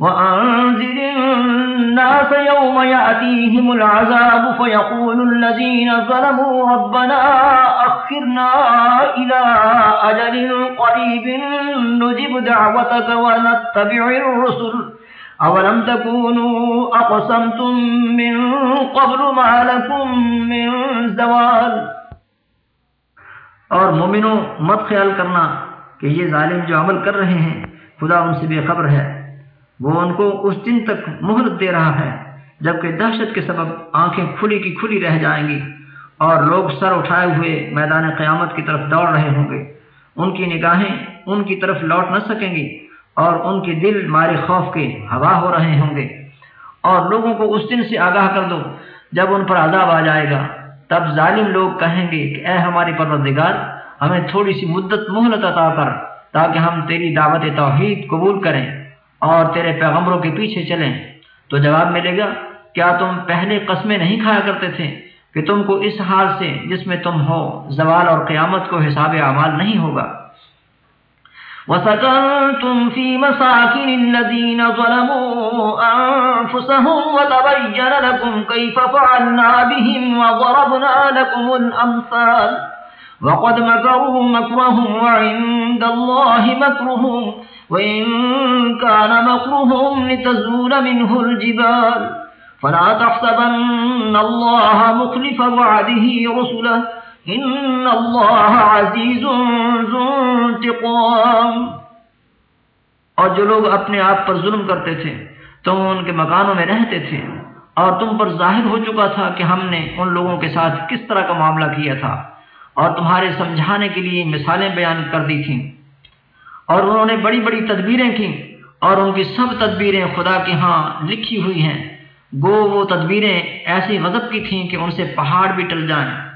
وأنذر الناس يوم يأتيهم العذاب فيقول الذين ظلموا ربنا أخرنا إلى أجل قريب نجب دعوتك ونتبع الرسل أولم تكونوا أقسمتم من قبل ما لكم من زوال اور مومنوں، مت خیال کرنا کہ یہ ظالم جو عمل کر رہے ہیں، خدا ان سے بے خبر ہے۔ وہ ان کو اس دن تک مہلت دے رہا ہے، جبکہ دہشت کے سبب آنکھیں کھلی کی کھلی رہ جائیں گی اور لوگ سر اٹھائے ہوئے میدان قیامت کی طرف دوڑ رہے ہوں گے۔ ان کی نگاہیں ان کی طرف لوٹ نہ سکیں گی اور ان کے دل مارے خوف کے ہوا ہو رہے ہوں گے۔ اور لوگوں کو اس دن سے آگاہ کر دو، جب ان پر عذاب آ جائے گا۔ تب ظالم لوگ کہیں گے کہ اے ہماری پروردگار، ہمیں تھوڑی سی مدت مہلت عطا کر تاکہ ہم تیری دعوت توحید قبول کریں۔ اور تیرے پیغمبروں کے پیچھے چلیں۔ تو جواب ملے گا، کیا تم پہلے قسمیں نہیں کھایا کرتے تھے کہ تم کو اس حال سے جس میں تم ہو، زوال اور قیامت کو حساب اعمال نہیں ہوگا؟ وسكنتم في مساكن الذين ظلموا أنفسهم وتبين لكم كيف فعلنا بهم وضربنا لكم الأمثال وقد مكروا مكرهم وعند الله مكرهم وإن كان مكرهم لتزول منه الجبال فلا تحسبن الله مخلف وعده رسله ان اللہ عزیز ذو انتقام اور جو لوگ اپنے آپ پر ظلم کرتے تھے تم ان کے مکانوں میں رہتے تھے اور تم پر ظاہر ہو چکا تھا کہ ہم نے ان لوگوں کے ساتھ کس طرح کا معاملہ کیا تھا اور تمہارے سمجھانے کے لیے مثالیں بیان کر دی تھیں۔ اور انہوں نے بڑی بڑی تدبیریں کی اور ان کی سب تدبیریں خدا کے ہاں لکھی ہوئی ہیں۔ گو وہ تدبیریں ایسی غضب کی تھیں کہ ان سے پہاڑ بھی ٹل جائیں۔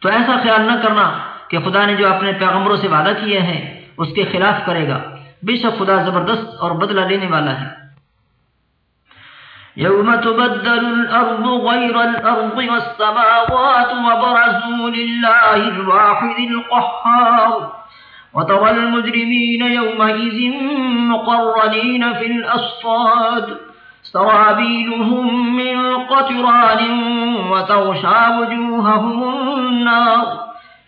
تو ایسا خیال نہ کرنا کہ خدا نے جو اپنے پیغمبروں سے وعدہ کیے ہیں اس کے خلاف کرے گا۔ بے شک خدا زبردست اور بدلہ لینے والا ہے۔ يوم تبدل الأرض غير الأرض والسماوات وبرزوا لله الواحد القهار. وترى المجرمين يومئذ مقرنين في الأصفاد. سرابيلهم من قطران وتغشى وجوههم النار.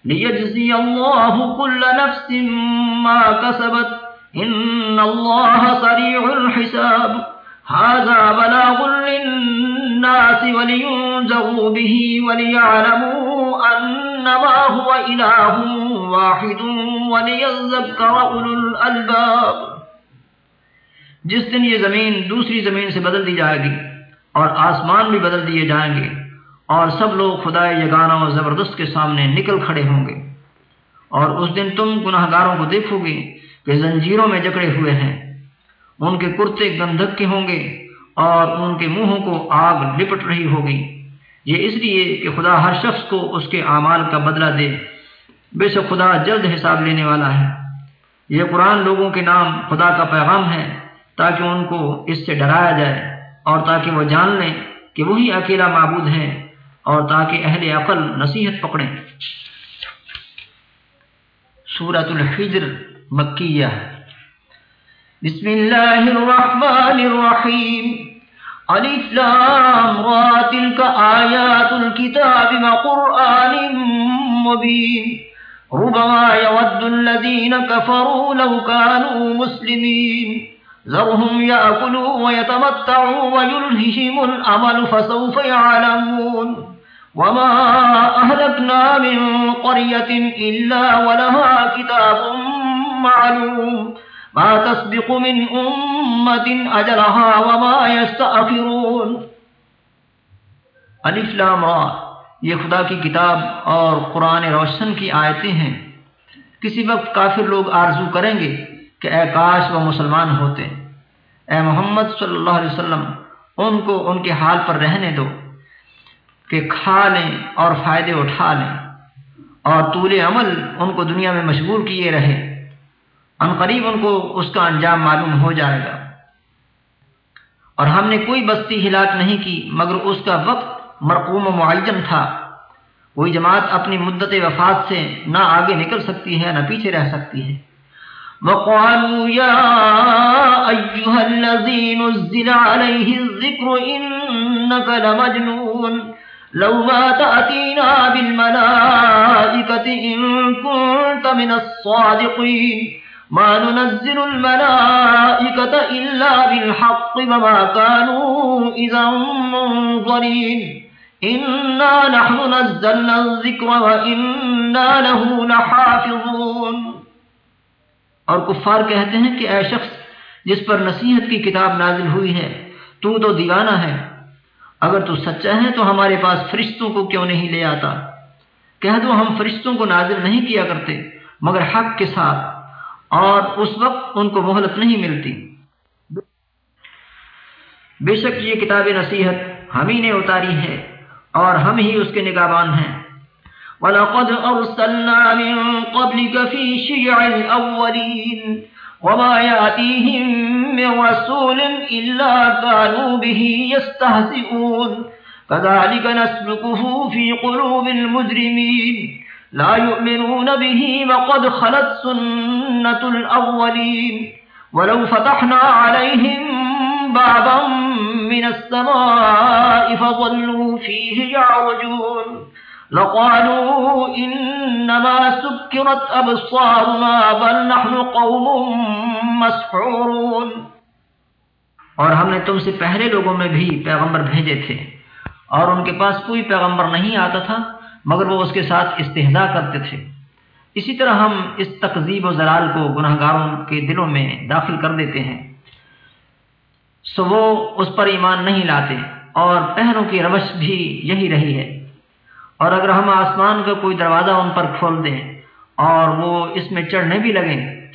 ليجزي الله كل نفس ما كسبت. إن الله سريع الحساب. هذا بلاغ للناس ولينزغوا به وليعلموا أنما هو إله واحد وليذكر أولو الألباب۔ جس دن یہ زمین دوسری زمین سے بدل دی جائے گی اور آسمان بھی بدل دیے جائیں گے اور سب لوگ خدا یگانہ و زبردست کے سامنے نکل کھڑے ہوں گے۔ اور اس دن تم گناہ گاروں کو دیکھو گے کہ زنجیروں میں جکڑے ہوئے ہیں۔ ان کے کرتے گندھک کے ہوں گے اور ان کے منہوں کو آگ لپٹ رہی ہوگی۔ یہ اس لیے کہ خدا ہر شخص کو اس کے اعمال کا بدلہ دے۔ بے شک خدا جلد حساب لینے والا ہے۔ یہ قرآن لوگوں کے نام خدا کا پیغام ہے تاکہ ان کو اس سے ڈرایا جائے اور تاکہ وہ جان لیں کہ وہی اکیلا معبود ہے اور تاکہ اہل عقل نصیحت پکڑیں۔ سورة الحجر مکیہ۔ بسم اللہ الرحمن الرحیم الف لام را، تلك آیات الكتاب وقرآن مبین ربما يود الذين كفروا لو كانوا مسلمين. ذرهم يأكلوا ويتمتعوا ويلههم الأمل، فسوف يعلمون. وما أهلكنا من قرية إلا ولها كتاب معلوم. ما تسبق من أمة أجلها وما يستأخرون. الف لام را. یہ خدا کی کتاب اور قرآن روشن کی آیتیں ہیں. کسی وقت کافر لوگ آرزو کریں گے کہ اے کاش وہ مسلمان ہوتے. اے محمد صلی اللہ علیہ وسلم، ان کو ان کے حال پر رہنے دو کہ کھا لیں اور فائدے اٹھا لیں اور طول عمل ان کو دنیا میں مشغول کیے رہے۔ ان قریب ان کو اس کا انجام معلوم ہو جائے گا۔ اور ہم نے کوئی بستی ہلاک نہیں کی، مگر اس کا وقت مرقوم و معین تھا۔ کوئی جماعت اپنی مدت وفات سے نہ آگے نکل سکتی ہے، نہ پیچھے رہ سکتی ہے۔ وقالوا يا أيها الذي نزل عليه الذكر إنك لمجنون، لو ما تأتينا بالملائكة إن كنت من الصادقين۔ ما ننزل الملائكة إلا بالحق وما كانوا إذا منظرين إنا نحن نزلنا الذكر وإنا له لحافظون اور کفار کہتے ہیں کہ اے شخص، جس پر نصیحت کی کتاب نازل ہوئی ہے، تو تو دیوانہ ہے۔ اگر تو سچا ہے تو ہمارے پاس فرشتوں کو کیوں نہیں لے آتا؟ کہہ دو ہم فرشتوں کو نازل نہیں کیا کرتے، مگر حق کے ساتھ اور اس وقت ان کو مہلت نہیں ملتی۔ بے شک یہ کتاب نصیحت ہم ہی نے اتاری ہے اور ہم ہی اس کے نگابان ہیں۔ ولقد أرسلنا من قبلك في شيع الأولين وما يأتيهم من رسول إلا كانوا به يستهزئون۔ كذلك نسلكه في قلوب المجرمين۔ لا يؤمنون به وقد خلت سنة الأولين ولو فتحنا عليهم بابا من السماء فظلوا فيه يعرجون لقالوا انما سكرت ابصارنا بل نحن قوم مسحورون اور ہم نے تم سے پہلے لوگوں میں بھی پیغمبر بھیجے تھے اور ان کے پاس کوئی پیغمبر نہیں آتا تھا مگر وہ اس کے ساتھ استحدا کرتے تھے۔ اسی طرح ہم اس تقزیب و زلال کو گناہ گاروں کے دلوں میں داخل کر دیتے ہیں۔ سو وہ اس پر ایمان نہیں لاتے اور پہنوں کی روش بھی یہی رہی ہے۔ اور اگر ہم آسمان کا کوئی دروازہ ان پر کھول دیں اور وہ اس میں چڑھنے بھی لگیں،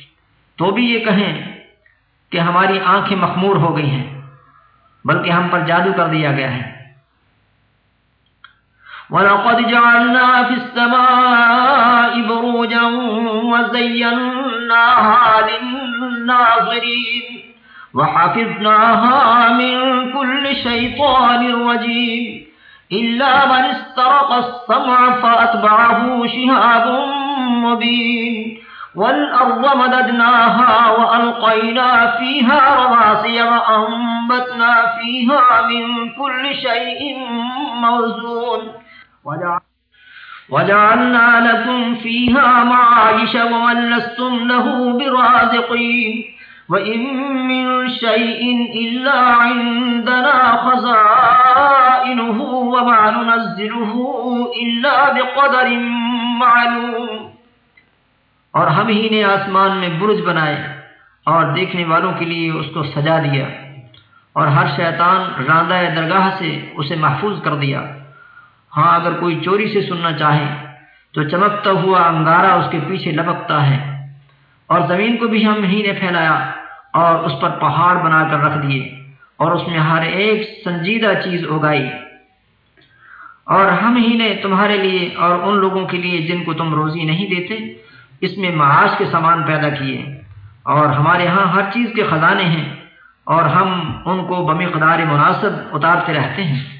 تو بھی یہ کہیں کہ ہماری آنکھیں مخمور ہو گئی ہیں، بلکہ ہم پر جادو کر دیا گیا ہے۔ وَلَقَدْ جَعَلْنَا فِي السَّمَاءِ بُرُوجًا وَزَيَّنَّاهَا لِلنَّاظِرِينَ وَحَفِظْنَاهَا مِن كُلِّ شَيْطَانٍ رَّجِيمٍ إلا من استرق السمع فأتبعه شهاب مبين والأرض مددناها وألقينا فيها رواسي وأنبتنا فيها من كل شيء موزون وجعلنا لكم فيها معايش ومن لستم له برازقين وَإِن مِّن شَيْءٍ إِلَّا عِندَنَا خَزَائِنُهُ وَمَا نُنَزِّلُهُ إِلَّا بِقَدَرٍ مَّعْلُومٍ اور ہم ہی نے آسمان میں برج بنائے اور دیکھنے والوں کے لیے اس کو سجا دیا اور ہر شیطان راندہ درگاہ سے اسے محفوظ کر دیا۔ ہاں اگر کوئی چوری سے سننا چاہے تو چمکتا ہوا انگارہ اس کے پیچھے لپکتا ہے۔ اور زمین کو بھی ہم ہی نے پھیلایا اور اس پر پہاڑ بنا کر رکھ دیے اور اس میں ہر ایک سنجیدہ چیز اگائی۔ اور ہم ہی نے تمہارے لیے اور ان لوگوں کے لیے جن کو تم روزی نہیں دیتے، اس میں معاش کے سامان پیدا کیے۔ اور ہمارے ہاں ہر چیز کے خزانے ہیں اور ہم ان کو بمقدار مناسب اتارتے رہتے ہیں۔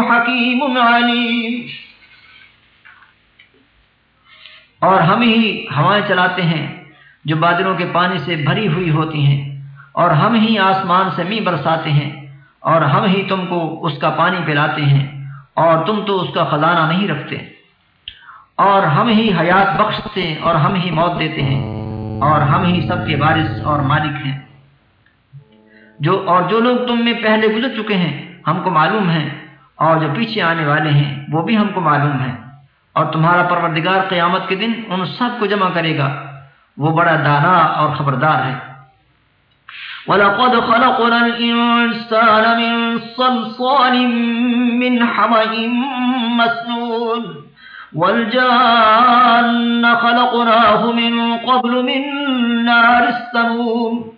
حکیم علیم اور ہم ہی ہوائیں چلاتے ہیں جو بادلوں کے پانی سے بھری ہوئی ہوتی ہیں۔ اور ہم ہی آسمان سے می برساتے ہیں۔ اور ہم ہی تم کو اس کا پانی پلاتے ہیں۔ اور تم تو اس کا خزانہ نہیں رکھتے۔ اور ہم ہی حیات بخشتے اور ہم ہی موت دیتے ہیں۔ اور ہم ہی سب کے بارش اور مالک ہیں۔ جو اور جو لوگ تم میں پہلے گزر چکے ہیں ہم کو معلوم ہے اور جو پیچھے آنے والے ہیں، وہ بھی ہم کو معلوم ہے اور تمہارا پروردگار قیامت کے دن ان سب کو جمع کرے گا۔ وہ بڑا دانا اور خبردار ہے۔ وَلَقَدْ خَلَقْنَا الْإِنسَانَ مِنْ صَلْصَالٍ مِّنْ حَمَئٍ مَسْنُونٍ۔ وَالْجَانَّ خَلَقْنَاهُ مِنْ قَبْلُ مِنْ نَارِ السَّمُومِ۔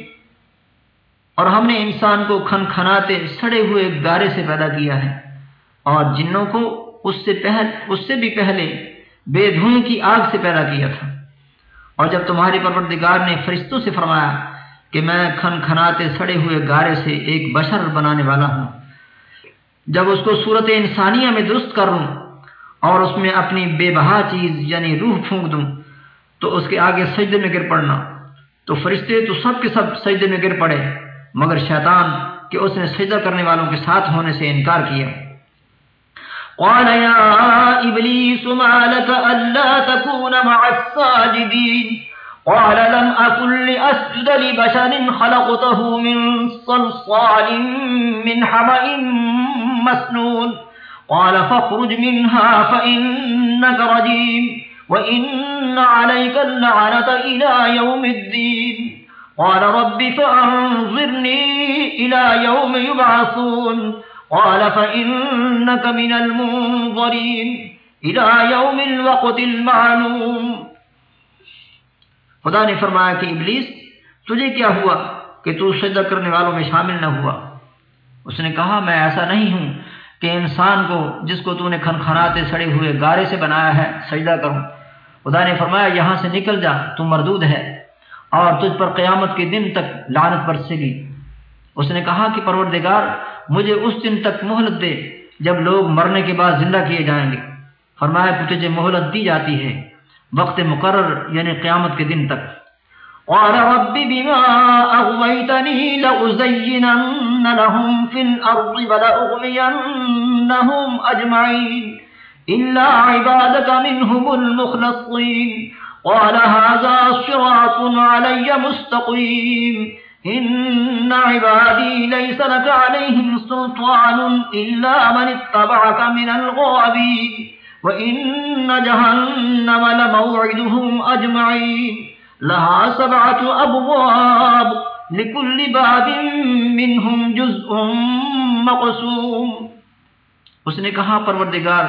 اور ہم نے انسان کو کھن کھناتے سڑے ہوئے گارے سے پیدا کیا ہے اور جنوں کو اس سے پہل، اس سے بھی پہلے بے دھوئیں کی آگ سے پیدا کیا تھا۔ اور جب تمہاری پروردگار نے فرشتوں سے فرمایا کہ میں کھن کھناتے سڑے ہوئے گارے سے ایک بشر بنانے والا ہوں، جب اس کو صورت انسانیہ میں درست کر لوں اور اس میں اپنی بے بہا چیز یعنی روح پھونک دوں، تو اس کے آگے سجدے میں گر پڑنا۔ تو فرشتے تو سب کے سب سجدے میں گر پڑے۔ مگر شیطان کہ اس نے سجدہ کرنے والوں کے ساتھ ہونے سے انکار کیا۔ قال يا إبليس ما لك ألا تكون مع الساجدين؟ قال لم أكن لأسجد لبشر خلقته من صلصال من حمأ مسنون. قال فاخرج منها فإنك رجيم، وإن عليك اللعنة إلى يوم الدين. قال رب فأنظرني إلى يوم يبعثون. قال فإنك من المنظرين. إلى يوم الوقت المعلوم. خدا نے فرمایا کہ ابلیس، تجھے کیا ہوا کہ تو سجدہ کرنے والوں میں شامل نہ ہوا؟ اس نے کہا، میں ایسا نہیں ہوں کہ انسان کو، جس کو تو نے کھن کھناتے سڑے ہوئے گارے سے بنایا ہے، سجدہ کروں۔ خدا نے فرمایا، یہاں سے نکل جا، تو مردود ہے۔ اور تجھ پر قیامت کے دن تک لعنت برسے گی۔ اس نے کہا کہ پروردگار، مجھے اس دن تک مہلت دے جب لوگ مرنے کے بعد زندہ کیے جائیں گے۔ فرمایا کہ تجھے مہلت دی جاتی ہے وقت مقرر یعنی قیامت کے دن تک۔ قال رب بما أغويتني لأزينن لهم في الأرض ولأغوينهم أجمعين إلا عبادك منهم المخلصين قال هذا صراط علي مستقيم. إن عبادي ليس لك عليهم سلطان إلا من اتبعك من الغابين. وإن جهنم لموعدهم أجمعين. لها سبعة أبواب. لكل باب منهم جزء مقسوم. اس نے کہا، پروردگار،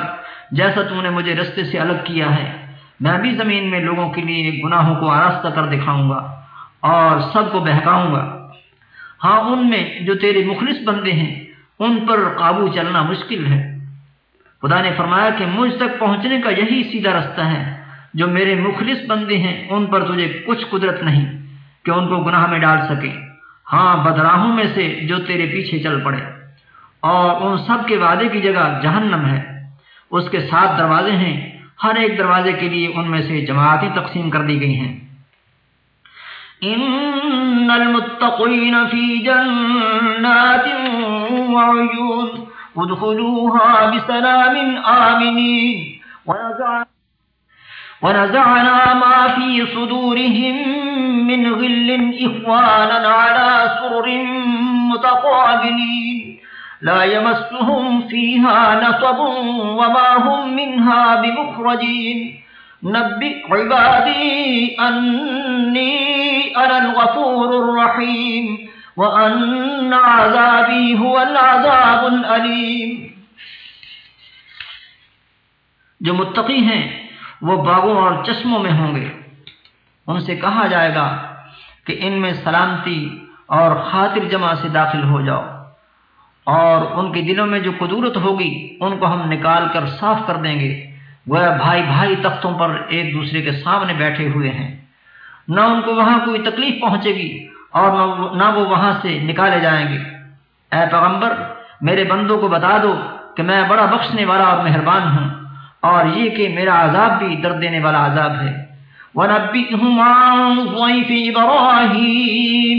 جیسا تم نے مجھے رستے سے الگ کیا ہے میں بھی زمین میں لوگوں کے لیے گناہوں کو آراستہ کر دکھاؤں گا اور سب کو بہکاؤں گا۔ ہاں ان میں جو تیرے مخلص بندے ہیں، ان پر قابو چلنا مشکل ہے۔ خدا نے فرمایا کہ مجھ تک پہنچنے کا یہی سیدھا رستہ ہے۔ جو میرے مخلص بندے ہیں، ان پر تجھے کچھ قدرت نہیں کہ ان کو گناہ میں ڈال سکے ہاں بدراہوں میں سے جو تیرے پیچھے چل پڑے۔ اور ان سب کے وعدے کی جگہ جہنم ہے۔ اس کے ساتھ دروازے ہیں۔ ہر ایک دروازے کے لیے ان میں سے جماعتیں تقسیم کر دی گئی ہیں۔ ان المتقین فی جنات وعیون ادخلوها بسلام آمنین ونزعنا ما في صدورهم من غل إخوانا على سرر متقابلين لا يمسهم فيها نصب وما هم منها بمخرجين. نبئ عبادي أني أنا الغفور الرحيم. وأن عذابي هو العذاب الأليم. جو متقی ہیں وہ باغوں اور چشموں میں ہوں گے. ان سے کہا جائے گا کہ ان میں سلامتی اور خاطر جمع سے داخل ہو جاؤ. اور ان کے دلوں میں جو قدورت ہوگی، ان کو ہم نکال کر صاف کر دیں گے۔ وہ بھائی بھائی تختوں پر ایک دوسرے کے سامنے بیٹھے ہوئے ہیں۔ نہ ان کو وہاں کوئی تکلیف پہنچے گی اور نہ وہ وہاں سے نکالے جائیں گے۔ اے پیغمبر، میرے بندوں کو بتا دو کہ میں بڑا بخشنے والا اور مہربان ہوں، اور یہ کہ میرا عذاب بھی درد دینے والا عذاب ہے۔ ونبئهم عن ضيف إبراهيم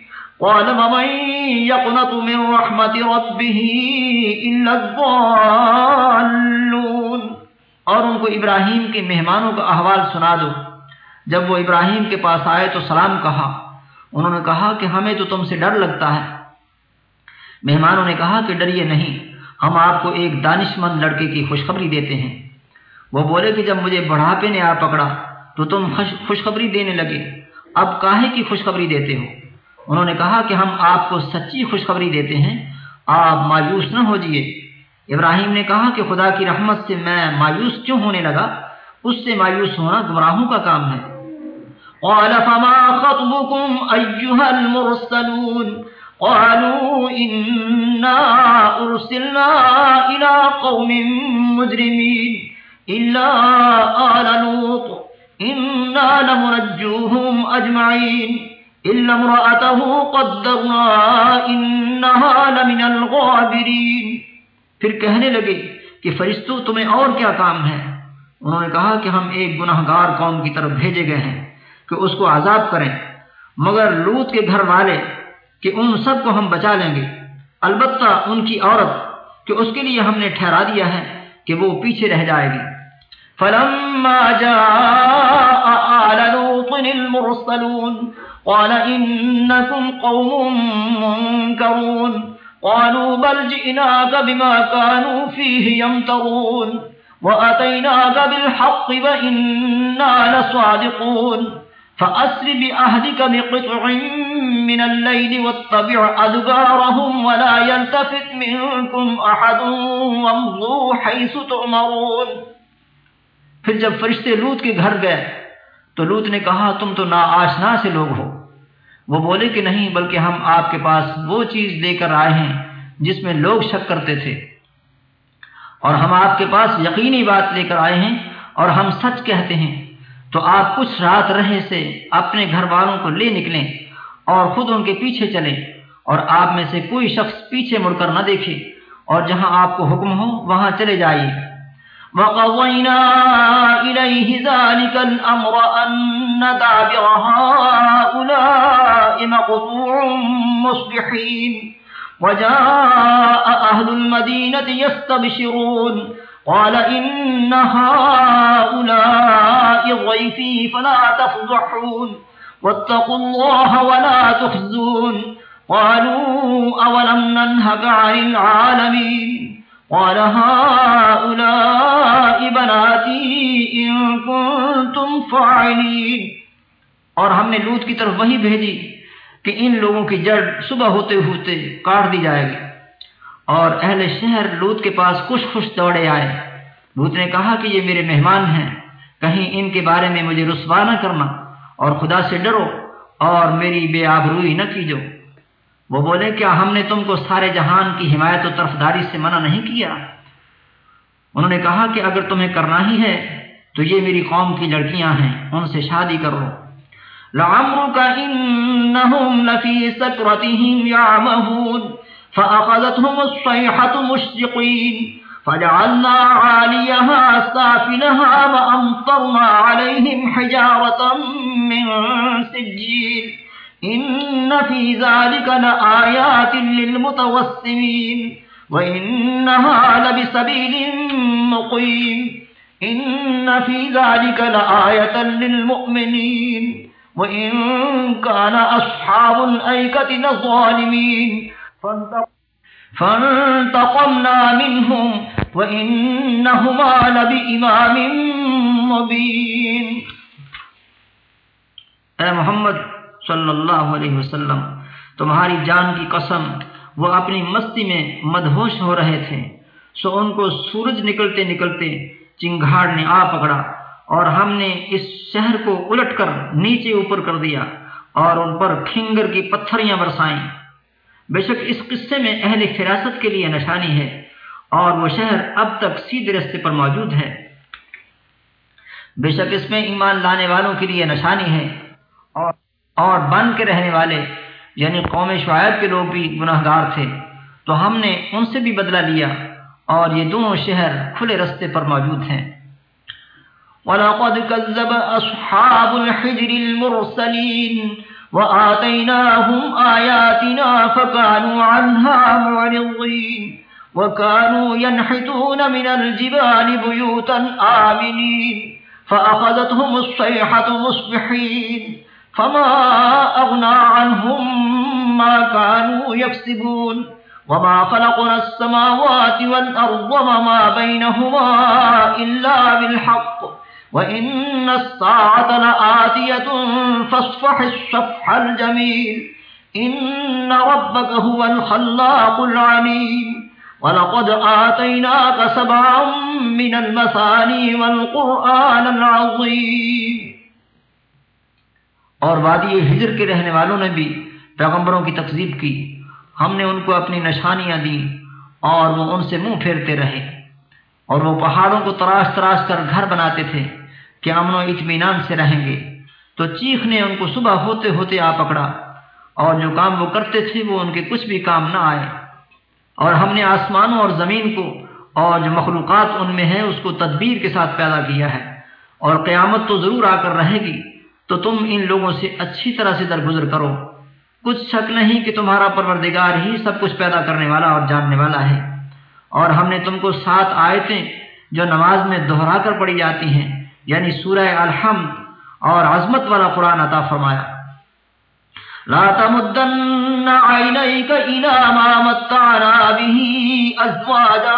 قال ومن يقنط من رحمة ربه إلا الضالون اور ان کو ابراہیم کے مہمانوں کا احوال سنا دو۔ جب وہ ابراہیم کے پاس آئے تو سلام کہا۔ انہوں نے کہا کہ، ہمیں تو تم سے ڈر لگتا ہے مہمانوں نے کہا کہ، ڈریے نہیں، ہم آپ کو ایک دانش مند لڑکے کی خوشخبری دیتے ہیں وہ بولے کہ، جب مجھے بڑھاپے نے آ پکڑا تو تم خوشخبری دینے لگے۔ اب کاہے کی خوشخبری دیتے ہو؟ انہوں نے کہا کہ ہم آپ کو سچی خوشخبری دیتے ہیں، آپ مایوس نہ ہو جیے ابراہیم نے کہا کہ خدا کی رحمت سے میں مایوس کیوں ہونے لگا؟ اس سے مایوس ہونا گمراہوں کا کام ہے۔ قال فما خطبكم أيها المرسلون؟ قالوا إنا أرسلنا إلى قوم مجرمين إلا آل لوط، إنا لمنجوهم أجمعين۔ إلا امرأته قدرنا إنها لمن الغابرين۔ پھر کہنے لگے کہ فرشتو، تمہیں اور کیا کام ہے؟ انہوں نے کہا کہ ہم ایک گناہ گار قوم کی طرف بھیجے گئے ہیں کہ اس کو عذاب کریں۔ مگر لوت کے گھر والے کہ ان سب کو ہم بچا لیں گے۔ البتہ ان کی عورت کہ اس کے لیے ہم نے ٹھہرا دیا ہے کہ وہ پیچھے رہ جائے گی۔ فلما جاء آل لوط المرسلون۔ قال إنكم قوم منكرون. قالوا بل جئناك بما كانوا فيه يمترون. وأتيناك بالحق وإنا لصادقون. فأسر بأهدك بقطع من الليل واتبع أدبارهم ولا يلتفت منكم أحد وامضوا حيث تؤمرون. پھر جب فرشتے لوت کے گھر گئے تو لوت نے کہا، تم تو نا آشنا سے لوگ ہو۔ وہ بولے کہ نہیں، بلکہ ہم آپ کے پاس وہ چیز لے کر آئے ہیں جس میں لوگ شک کرتے تھے۔ اور ہم آپ کے پاس یقینی بات لے کر آئے ہیں اور ہم سچ کہتے ہیں۔ تو آپ کچھ رات رہے سے اپنے گھر والوں کو لے نکلیں اور خود ان کے پیچھے چلیں اور آپ میں سے کوئی شخص پیچھے مڑ کر نہ دیکھے اور جہاں آپ کو حکم ہو، وہاں چلے جائیے۔ وقضينا إليه ذلك الأمر أن دابر هؤلاء مقطوع مصبحين. وجاء أهل المدينة يستبشرون. قال إن هؤلاء ضيفي فلا تفضحون. واتقوا الله ولا تخزون. قالوا أولم ننهك عن العالمين. قال هؤلاء بناتي إن كنتم فاعلين اور ہم نے لوت کی طرف وہی بھیجی کہ ان لوگوں کی جڑ صبح ہوتے ہوتے کاٹ دی جائے گی اور اہل شہر لوت کے پاس خوش خوش دوڑے آئے۔ لوت نے کہا کہ یہ میرے مہمان ہیں، کہیں ان کے بارے میں مجھے رسوا نہ کرنا اور خدا سے ڈرو اور میری بے آبروئی نہ کیجو۔ وہ بولے کیا ہم نے تم کو سارے جہان کی حمایت و طرفداری سے منع نہیں کیا؟ انہوں نے کہا کہ اگر تمہیں کرنا ہی ہے تو یہ میری قوم کی لڑکیاں ہیں، ان سے شادی کر لو۔ لعمرك إنهم لفي سكرتهم يعمهون فأخذتهم الصيحة فجعلنا عاليها سافلها وأمطرنا عليهم حجارة من سجيل إن في ذلك لآيات للمتوسمين وإنها لبسبيل مقيم إن في ذلك لآية للمؤمنين وإن كان أصحاب الأيكة لظالمين فانتقمنا منهم وإنهما لبإمام مبين اے محمد صلی اللہ علیہ وسلم، تمہاری جان کی قسم، وہ اپنی مستی میں مدہوش ہو رہے تھے۔ سو ان کو سورج نکلتے نکلتے چنگھاڑ نے آ پکڑا اور ہم نے اس شہر کو الٹ کر نیچے اوپر کر دیا اور ان پر کھنگر کی پتھریاں برسائیں۔ بے شک اس قصے میں اہل فراست کے لیے نشانی ہے اور وہ شہر اب تک سیدھے رستے پر موجود ہے۔ بے شک اس میں ایمان لانے والوں کے لیے نشانی ہے۔ اور بن کے رہنے والے یعنی قوم شعیب کے لوگ بھی گناہ گار تھے۔ تو ہم نے ان سے بھی بدلہ لیا اور یہ دونوں شہر کھلے رستے پر موجود ہیں۔ وَلَقَدْ كَذَّبَ أَصْحَابُ الْحِجْرِ الْمُرْسَلِينَ وَآتَيْنَاهُمْ آيَاتِنَا فَكَانُوا عَنْهَا مُعْرِضِينَ وَكَانُوا يَنْحِتُونَ مِنَ الْجِبَالِ بُيُوتًا آمِنِينَ فأخذتهم الصيحة مصبحين فما أغنى عنهم ما كانوا يكسبون وما خلقنا السماوات والأرض وما بينهما إلا بالحق وإن الساعة لآتية فاصفح الصفح الجميل إن ربك هو الخلاق العليم وَلَقَدْ آتَيْنَاكَ سَبْعًا مِّنَ الْمَثَانِي وَالْقُرْآنَ الْعَظِيمِ اور وادی ہجر کے رہنے والوں نے بھی پیغمبروں کی تقزیب کی۔ ہم نے ان کو اپنی نشانیاں دی اور وہ ان سے منہ پھیرتے رہے۔ اور وہ پہاڑوں کو تراش تراش کر گھر بناتے تھے کہ امن و اطمینان سے رہیں گے۔ تو چیخ نے ان کو صبح ہوتے ہوتے آ پکڑا اور جو کام وہ کرتے تھے وہ ان کے کچھ بھی کام نہ آئے۔ اور ہم نے آسمانوں اور زمین کو اور جو مخلوقات ان میں ہیں اس کو تدبیر کے ساتھ پیدا کیا ہے۔ اور قیامت تو ضرور آ کر رہے گی۔ تو تم ان لوگوں سے اچھی طرح سے درگزر کرو۔ کچھ شک نہیں کہ تمہارا پروردگار ہی سب کچھ پیدا کرنے والا اور جاننے والا ہے۔ اور ہم نے تم کو سات آیتیں جو نماز میں دہرا کر پڑی جاتی ہیں یعنی سورہ الحمد اور عظمت والا قرآن عطا فرمایا۔ لا تمدن عينيك إلى ما متعنا به أزواجا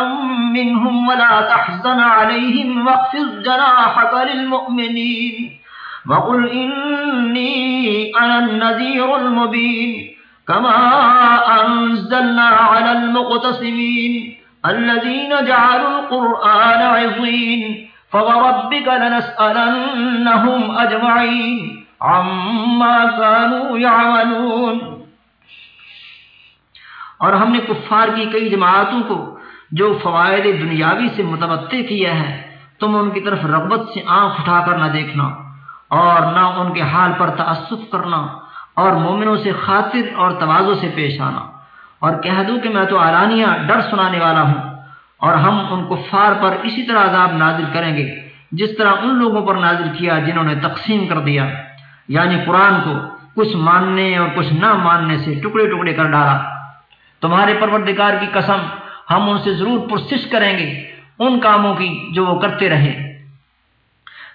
منهم ولا تحزن عليهم واخفض جناحك للمؤمنين وقل إني أنا النذير المبين كما أنزلنا على المقتسمين الذين جعلوا القرآن عظيم فوربك لنسألنهم أجمعين عما كانوا يعملون اور ہم نے کفار کی کئی جماعتوں کو جو فوائد دنیاوی سے متبع کیا ہے تم ان کی طرف رغبت سے آنکھ اٹھا کر نہ دیکھنا۔ اور نہ ان کے حال پر تعصف کرنا اور مومنوں سے خاطر اور توازوں سے پیش آنا۔ اور کہہ دوں کہ میں تو اعلانیہ ڈر سنانے والا ہوں اور ہم ان کفار پر اسی طرح عذاب نازل کریں گے جس طرح ان لوگوں پر نازل کیا جنہوں نے تقسیم کر دیا۔ یعنی قرآن کو کچھ ماننے اور کچھ نہ ماننے سے ٹکڑے ٹکڑے کر ڈالا۔ تمہارے پروردگار کی قسم، ہم ان سے ضرور پرسش کریں گے ان کاموں کی جو وہ کرتے رہے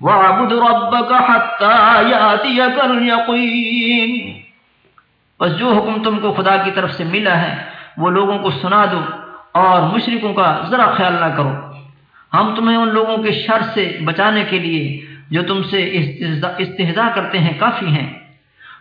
وعبد ربك حتى يأتيك اليقين. بس جو حکم تم کو خدا کی طرف سے ملا ہے، وہ لوگوں کو سنا دو اور مشرکوں کا ذرا خیال نہ کرو۔ ہم تمہیں ان لوگوں کے شر سے بچانے کے لیے جو تم سے استحضاء کرتے ہیں کافی ہیں،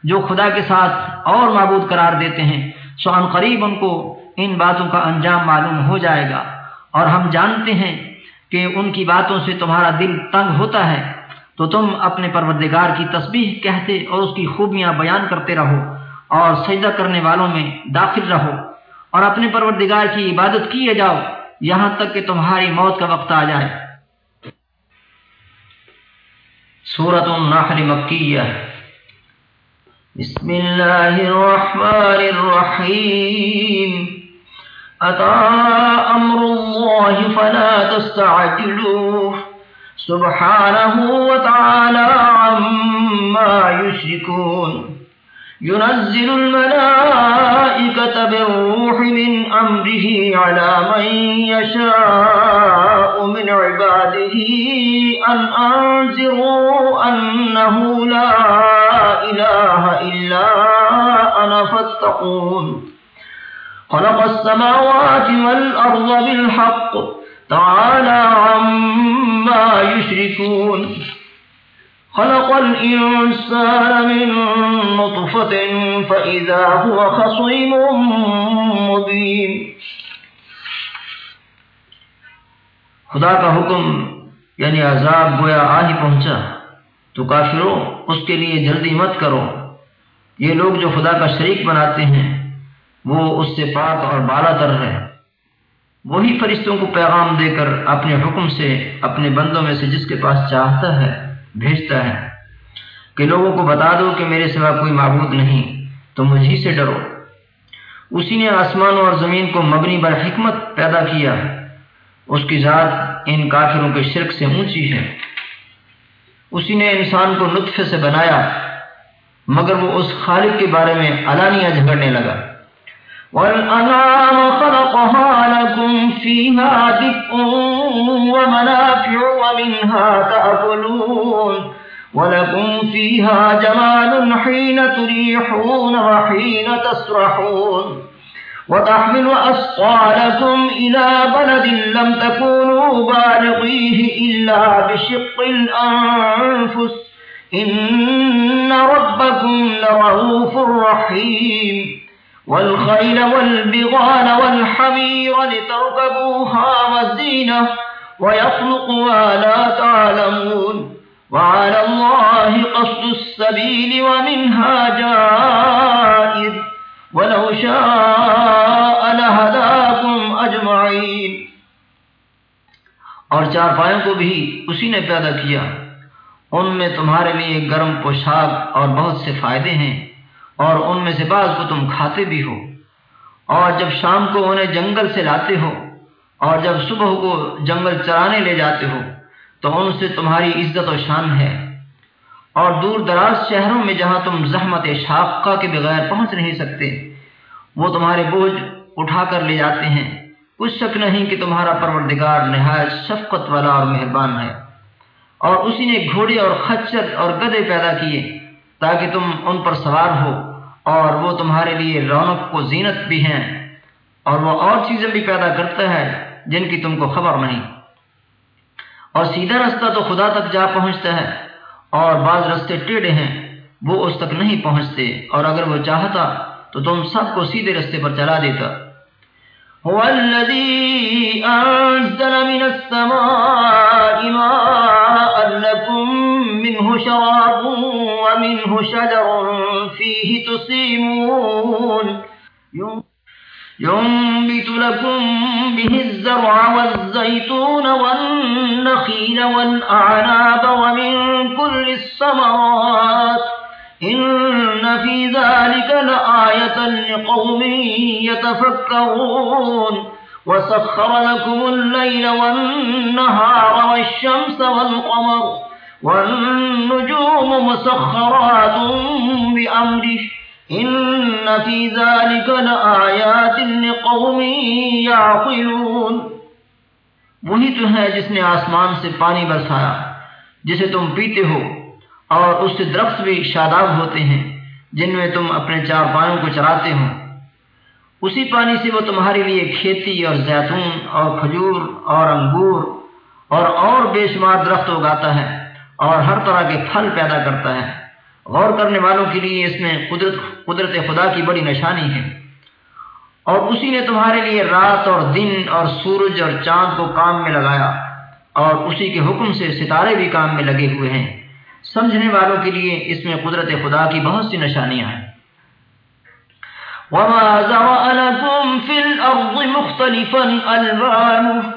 جو خدا کے ساتھ اور معبود قرار دیتے ہیں، سو ان قریب ان کو ان باتوں کا انجام معلوم ہو جائے گا۔ اور ہم جانتے ہیں کہ ان کی باتوں سے تمہارا دل تنگ ہوتا ہے، تو تم اپنے پروردگار کی تسبیح کہتے اور اس کی خوبیاں بیان کرتے رہو اور سجدہ کرنے والوں میں داخل رہو اور اپنے پروردگار کی عبادت کیے جاؤ یہاں تک کہ تمہاری موت کا وقت آ جائے۔ سورت النحل مکیہ۔ بسم الله الرحمن الرحيم أتى أمر الله فلا تستعجلوه سبحانه وتعالى عما يشركون ينزل الملائكة بالروح من أمره على من يشاء من عباده أن أنزروا أنه لا إله إلا أنا فاتقون خلق السماوات والأرض بالحق تعالى عما يشركون. خلق الإنسان من نطفة فإذا هو خصيم مبين. خدا کا حکم یعنی عذاب گویا آ ہی پہنچا، تو کافروں، اس کے لیے جلدی مت کرو۔ یہ لوگ جو خدا کا شریک بناتے ہیں وہ اس سے پاک اور بالا تر ہے۔ وہی فرشتوں کو پیغام دے کر اپنے حکم سے، اپنے بندوں میں سے جس کے پاس چاہتا ہے، بھیجتا ہے کہ لوگوں کو بتا دو کہ میرے سوا کوئی معبود نہیں تو مجھے سے ڈرو۔ اسی نے آسمانوں اور زمین کو مبنی بر حکمت پیدا کیا۔ اس کی ذات ان کافروں کے شرک سے اونچی ہے۔ اسی نے انسان کو نطفے سے بنایا، مگر وہ اس خالق کے بارے میں علانیہ جھگڑنے لگا۔ والأنعام خلقها لكم فيها دفء ومنافع ومنها تأكلون ولكم فيها جمال حين تريحون وحين تسرحون وتحمل أسقالكم إلى بلد لم تكونوا بالغيه إلا بشق الأنفس إن ربكم لرؤوف رحيم والخيل والبغال والحمير لتركبوها وزينة ويخلق ما لا تعلمون وعلى الله قصد السبيل ومنها جائر ولو شاء لهداكم أجمعين اور چار پایوں کو بھی اسی نے پیدا کیا ان میں تمہارے لیے گرم پوشاک اور بہت سے فائدے ہیں اور ان میں سے بعض کو تم کھاتے بھی ہو۔ اور جب شام کو انہیں جنگل سے لاتے ہو، اور جب صبح کو جنگل چرانے لے جاتے ہو، تو ان سے تمہاری عزت و شان ہے۔ اور دور دراز شہروں میں جہاں تم زحمت شاقہ کے بغیر پہنچ نہیں سکتے، وہ تمہارے بوجھ اٹھا کر لے جاتے ہیں۔ کچھ شک نہیں کہ تمہارا پروردگار نہایت شفقت والا اور مہربان ہے۔ اور اسی نے گھوڑے اور خچر اور گدے پیدا کیے تاکہ تم ان پر سوار ہو۔ اور وہ تمہارے لیے رونق کو زینت بھی ہیں۔ اور وہ اور چیزیں بھی پیدا کرتا ہے جن کی تم کو خبر نہیں۔ اور سیدھا رستہ تو خدا تک جا پہنچتا ہے، اور بعض رستے ٹیڑھے ہیں، وہ اس تک نہیں پہنچتے۔ اور اگر وہ چاہتا تو تم سب کو سیدھے رستے پر چلا دیتا۔ هو الذي أنزل من السماء ماء لكم منه شراب ومنه شجر فيه تسيمون. ينبت لكم به الزرع والزيتون والنخيل والأعناب ومن كل السمرات إن في ذلك لآية لقوم يتفكرون. وسخر لكم الليل والنهار والشمس والقمر. والنجوم مسخرات بأمره. إن في ذلك لآيات لقوم يعقلون. وہی تو ہے جس نے آسمان سے پانی برسایا، جسے تم پیتے ہو اور اس سے درخت بھی شاداب ہوتے ہیں، جن میں تم اپنے چار پایوں کو چراتے ہو۔ اسی پانی سے وہ تمہارے لیے کھیتی اور زیتون اور کھجور اور انگور اور اور بے شمار درخت اگاتا ہے۔ اور ہر طرح کے پھل پیدا کرتا ہے۔ غور کرنے والوں کے لیے اس میں قدرت قدرت خدا کی بڑی نشانی ہے۔ اور اسی نے تمہارے لیے رات اور دن اور سورج اور چاند کو کام میں لگایا اور اسی کے حکم سے ستارے بھی کام میں لگے ہوئے ہیں۔ سمجھنے والوں کے لیے اس میں قدرت خدا کی بہت سی نشانیاں ہیں۔ وما زرأ لكم في الأرض مختلفا ألوانه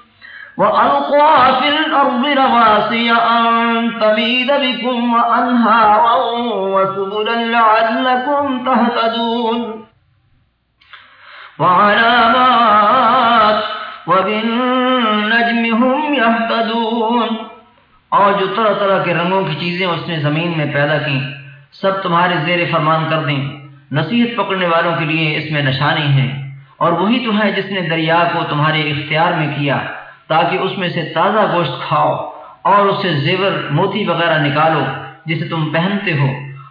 وألقى في الأرض رواسي أن تميد بكم وأنهارا وسبلا لعلكم تهتدون وعلامات وبالنجم هم يهتدون اور جو طرح طرح کے رنگوں کی چیزیں اس نے زمین میں پیدا کی سب تمہارے زیر فرمان کر دیں۔ نصیحت پکڑنے والوں کے لیے اس میں نشانی ہے اور وہی تو ہے جس نے دریا کو تمہارے اختیار میں کیا۔ تاکہ اس میں سے تازہ گوشت کھاؤ اور اس سے زیور، موتی وغیرہ نکالو جسے تم پہنتے ہو۔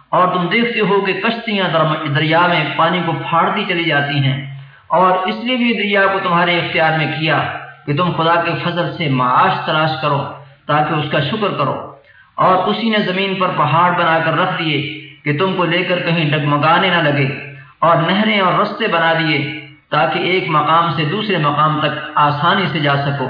اور تم دیکھتے ہو کہ کشتیاں دریا میں پانی کو پھاڑتی چلی جاتی ہیں۔ اور اس لیے بھی دریا کو تمہارے اختیار میں کیا کہ تم خدا کے فضل سے معاش تلاش کرو تاکہ اس کا شکر کرو۔ اور اسی نے زمین پر پہاڑ بنا کر رکھ دیے کہ تم کو لے کر کہیں ڈگمگانے نہ لگے اور نہریں اور رستے بنا دیے تاکہ ایک مقام سے دوسرے مقام تک آسانی سے جا سکو۔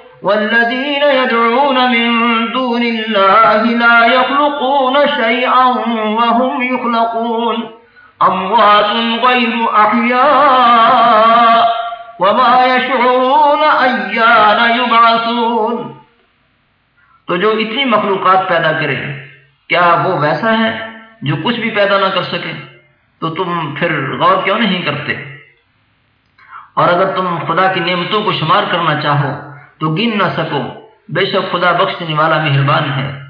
وَالَّذِينَ يَدْعُونَ مِن دُونِ اللَّهِ لَا يَخْلُقُونَ شَيْئًا وَهُمْ يُخْلَقُونَ أَمْوَاتٌ غَيْرُ أَحْيَاءٍ وما يشعرون أيان يبعثون تو جو اتنی مخلوقات پیدا کرے کیا وہ ویسا ہے جو کچھ بھی پیدا نہ کر سکے؟ تو تم پھر غور کیوں نہیں کرتے؟ اور اگر تم خدا کی نعمتوں کو شمار کرنا چاہو تو گن نہ سکو بے شک خدا بخشنے والا مہربان ہے۔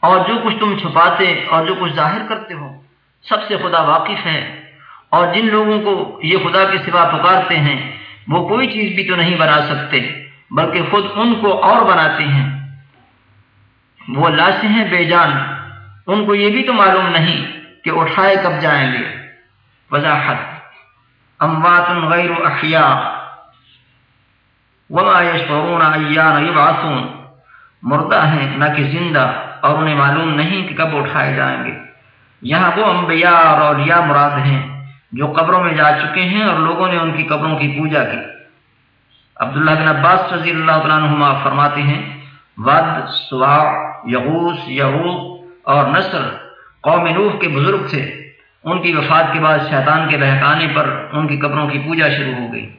اور جو کچھ تم چھپاتے اور جو کچھ ظاہر کرتے ہو، سب سے خدا واقف ہے۔ اور جن لوگوں کو یہ خدا کے سوا پکارتے ہیں، وہ کوئی چیز بھی تو نہیں بنا سکتے، بلکہ خود ان کو اور بناتے ہیں۔ وہ لاشیں ہیں بے جان۔ ان کو یہ بھی تو معلوم نہیں کہ اٹھائے کب جائیں گے۔ وضاحت۔ اموات غیر احیاء۔ وما یشعرون ایان یبعثون مردہ ہیں نہ کہ زندہ اور انہیں معلوم نہیں کہ کب اٹھائے جائیں گے۔ یہاں وہ انبیاء اور اولیاء مراد ہیں جو قبروں میں جا چکے ہیں اور لوگوں نے ان کی قبروں کی پوجا کی۔ عبداللہ بن عباس رضی اللہ عنہما فرماتے ہیں، ود، سوا یغوس یعوق اور نصر قوم نوح کے بزرگ تھے۔ ان کی وفات کے بعد شیطان کے بہکانے پر ان کی قبروں کی پوجا شروع ہو گئی۔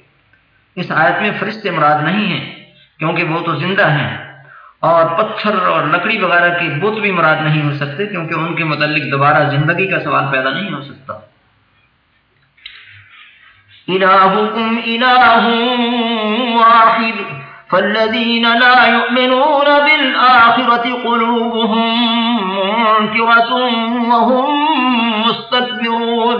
اس آیت میں فرشتے مراد نہیں ہیں، کیونکہ وہ تو زندہ ہیں۔ اور پتھر اور لکڑی وغیرہ کے بت بھی مراد نہیں ہو سکتے، کیونکہ ان کے متعلق دوبارہ زندگی کا سوال پیدا نہیں ہو سکتا۔ إلهكم إله واحد فالذين لا يؤمنون بالآخرة قلوبهم منكرة وهم مستكبرون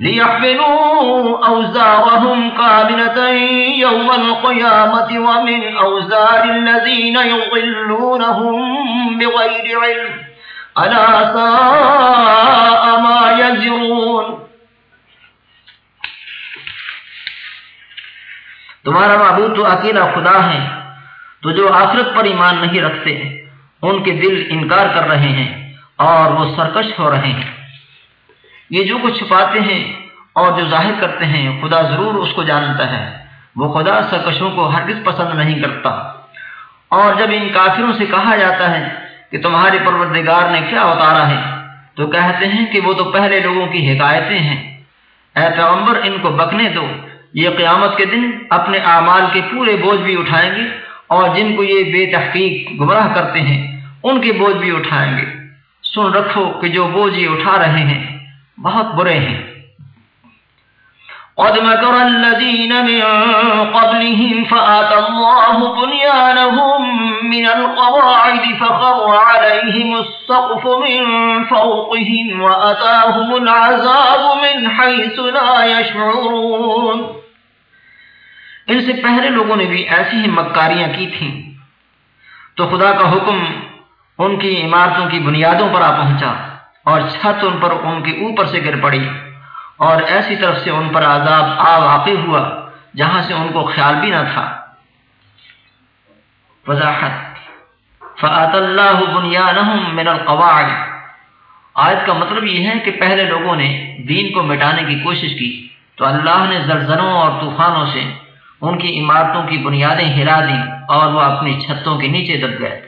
ليحملوا أوزارهم كاملة يوم القيامة ومن أوزار الذين يضلونهم بغير علم ألا ساء ما يزرون تمہارا معبود تو اکیلا خدا ہے، تو جو آخرت پر ایمان نہیں رکھتے، ان کے دل انکار کر رہے ہیں اور وہ سرکش ہو رہے ہیں۔ یہ جو کچھ چھپاتے ہیں اور جو ظاہر کرتے ہیں، خدا ضرور اس کو جانتا ہے۔ وہ خدا سرکشوں کو ہرگز پسند نہیں کرتا۔ اور جب ان کافروں سے کہا جاتا ہے کہ تمہارے پروردگار نے کیا اتارا ہے، تو کہتے ہیں کہ وہ تو پہلے لوگوں کی حکایتیں ہیں۔ اے پیغمبر، ان کو بکنے دو۔ یہ قیامت کے دن اپنے اعمال کے پورے بوجھ بھی اٹھائیں گے اور جن کو یہ بے تحقیق گمراہ کرتے ہیں، ان کے بوجھ بھی اٹھائیں گے۔ سن رکھو کہ جو بوجھ یہ اٹھا رہے ہیں بہت برے ہیں۔ قد مكر الذين من قبلهم فآت الله بنيانهم من القواعد فخر عليهم السقف من فوقهم وأتاهم العذاب من حيث لا يشعرون۔ ان سے پہلے لوگوں نے بھی ایسی ہی مکاریاں کی تھیں۔ تو خدا کا حکم ان کی عمارتوں کی بنیادوں پر آ پہنچا۔ اور چھت ان پر ان کے اوپر سے گر پڑی اور ایسی طرف سے ان پر عذاب آ واقع ہوا، جہاں سے ان کو خیال بھی نہ تھا۔ وضاحت۔ فعت اللہ من القواعد۔ آیت کا مطلب یہ ہے کہ پہلے لوگوں نے دین کو مٹانے کی کوشش کی، تو اللہ نے زلزلوں اور طوفانوں سے ان کی عمارتوں کی بنیادیں ہلا دیں اور وہ اپنی چھتوں کے نیچے دب گئے۔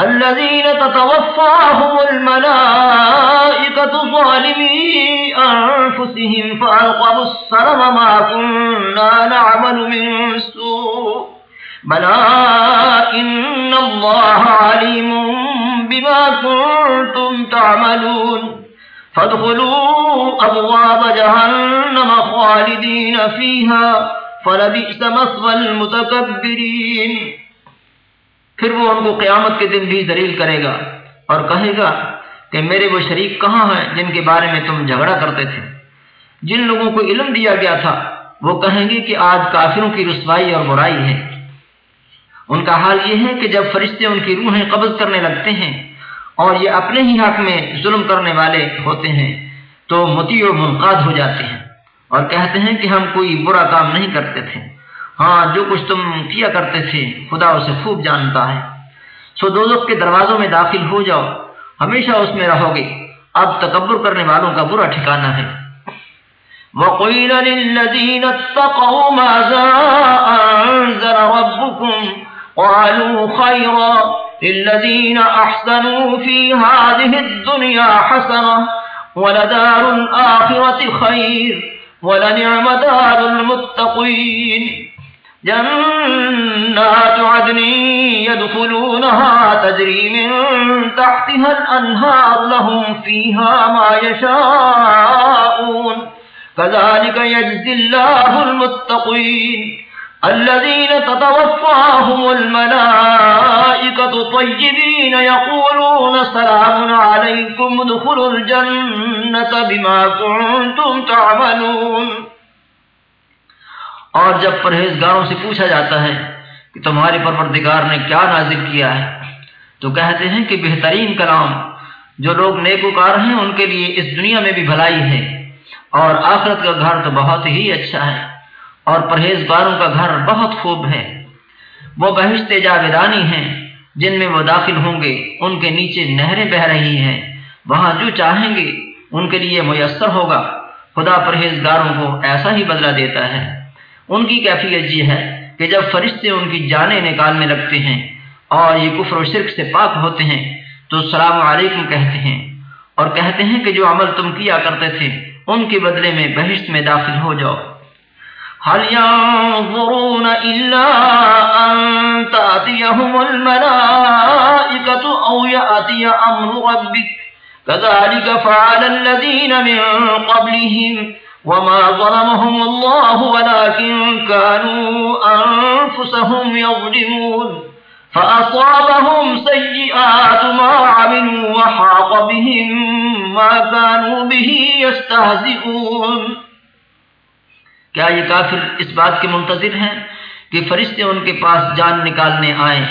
الذين تتوفاهم الملائكة ظالمي أنفسهم فألقبوا السلم ما كنا نعمل من سوء. بلى إن الله عليم بما كنتم تعملون. فادخلوا أبواب جهنم خالدين فيها. فلبئس مثوى المتكبرين. پھر وہ ان کو قیامت کے دن بھی ذلیل کرے گا اور کہے گا کہ میرے وہ شریک کہاں ہیں جن کے بارے میں تم جھگڑا کرتے تھے؟ جن لوگوں کو علم دیا گیا تھا، وہ کہیں گے کہ آج کافروں کی رسوائی اور برائی ہے۔ ان کا حال یہ ہے کہ جب فرشتے ان کی روحیں قبض کرنے لگتے ہیں اور یہ اپنے ہی حق میں ظلم کرنے والے ہوتے ہیں، تو متی و منقاد ہو جاتے ہیں اور کہتے ہیں کہ ہم کوئی برا کام نہیں کرتے تھے۔ ہاں جو کچھ تم کیا کرتے تھے، خدا اسے خوب جانتا ہے۔ سو دوزخ کے دروازوں میں داخل ہو جاؤ۔ ہمیشہ اس میں رہو گے۔ اب تکبر کرنے والوں کا برا ٹھکانہ ہے۔ وَقِيلَ لِلَّذِينَ اتَّقَوْا مَاذَا أَنزَلَ رَبُّكُمْ قَالُوا خَيْرًا لِلَّذِينَ أَحْسَنُوا فِي هَذِهِ الدُّنْيَا حَسَنَةً وَلَدَارُ الْآخِرَةِ خَيْرٌ وَلَنِعْمَ دَارُ الْمُتَّقِينَ۔ جنات عدن يدخلونها تجري من تحتها الأنهار، لهم فيها ما يشاءون. كذلك يجزي الله المتقين. الذين تتوفاهم الملائكة طيبين يقولون سلام عليكم، ادخلوا الجنة بما كنتم تعملون. اور جب پرہیزگاروں سے پوچھا جاتا ہے کہ تمہارے پروردگار نے کیا نازل کیا ہے، تو کہتے ہیں کہ بہترین کلام جو لوگ نیکوکار ہیں، ان کے لیے اس دنیا میں بھی بھلائی ہے۔ اور آخرت کا گھر تو بہت ہی اچھا ہے، اور پرہیزگاروں کا گھر بہت خوب ہے۔ وہ بہشت جاویدانی ہیں، جن میں وہ داخل ہوں گے، ان کے نیچے نہریں بہ رہی ہیں۔ وہاں جو چاہیں گے، ان کے لیے میسر ہوگا۔ خدا پرہیزگاروں کو ایسا ہی بدلہ دیتا ہے۔ ان کی کیفیت یہ ہے کہ جب فرشتے ان کی جانیں نکالنے لگتے ہیں اور یہ کفر و شرک سے پاک ہوتے ہیں، تو السلام علیکم کہتے ہیں۔ اور کہتے ہیں کہ جو عمل تم کیا کرتے تھے، ان کے بدلے میں بہشت میں داخل ہو جاؤ۔ هل ينظرون إلا أن تأتيهم الملائكة أو يأتي أمر ربك؟ كذلك فعل الذين من قبلهم وما ظلمهم الله ولكن كانوا أنفسهم يظلمون فأصابهم سيئات ما عملوا وحاق بهم ما كانوا به يستهزئون کیا یہ کافر اس بات کے منتظر ہیں کہ فرشتے ان کے پاس جان نکالنے آئیں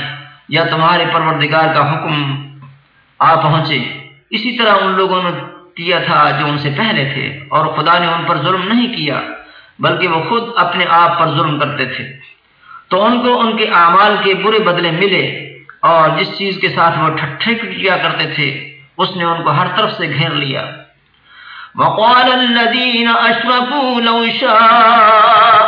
یا تمہارے پروردگار کا حکم آ پہنچے؟ اسی طرح ان لوگوں نے کیا تھا جو ان سے پہلے تھے اور خدا نے ان پر ظلم نہیں کیا، بلکہ وہ خود اپنے آپ پر ظلم کرتے تھے۔ تو ان کو ان کے اعمال کے برے بدلے ملے اور جس چیز کے ساتھ وہ ٹھٹھے کیا کرتے تھے، اس نے ان کو ہر طرف سے گھیر لیا۔ وقال الذين أشركوا لو شاء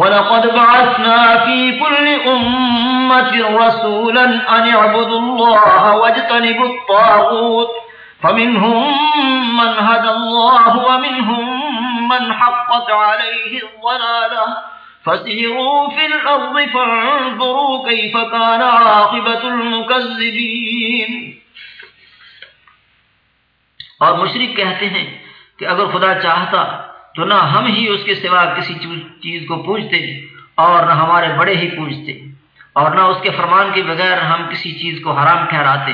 ولقد بعثنا في كل أمة رسولا أن اعبدوا الله واجتنبوا الطاغوت فمنهم من هدى الله ومنهم من حقت عليه الضلالة فسيروا في الأرض فانظروا كيف كان عاقبة المكذبين اور مشرق کہتے ہیں کہ اگر خدا چاہتا تو نہ ہم ہی اس کے سوا کسی چیز کو پوچھتے اور نہ ہمارے بڑے ہی پوچھتے اور نہ اس کے فرمان کے بغیر ہم کسی چیز کو حرام ٹھہراتے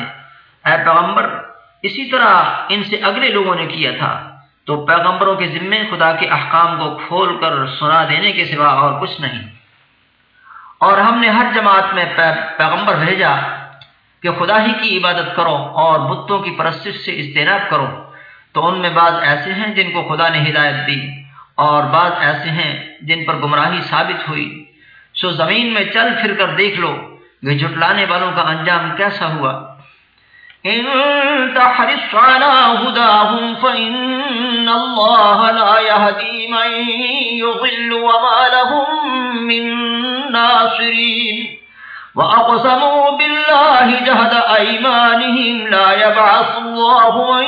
اے پیغمبر، اسی طرح ان سے اگلے لوگوں نے کیا تھا۔ تو پیغمبروں کے ذمے خدا کے احکام کو کھول کر سنا دینے کے سوا اور کچھ نہیں۔ اور ہم نے ہر جماعت میں پیغمبر بھیجا کہ خدا ہی کی عبادت کرو اور بتوں کی پرستش سے اجتناب کرو۔ تو ان میں بعض ایسے ہیں جن کو خدا نے ہدایت دی اور بعض ایسے ہیں جن پر گمراہی ثابت ہوئی۔ سو زمین میں چل پھر کر دیکھ لو کہ جھٹلانے والوں کا انجام کیسا ہوا۔ ان تحرص على هداهم فإن الله لا يهدي من يضل وما لهم من ناصرين وأقسموا بالله جهد أيمانهم لا يبعث الله من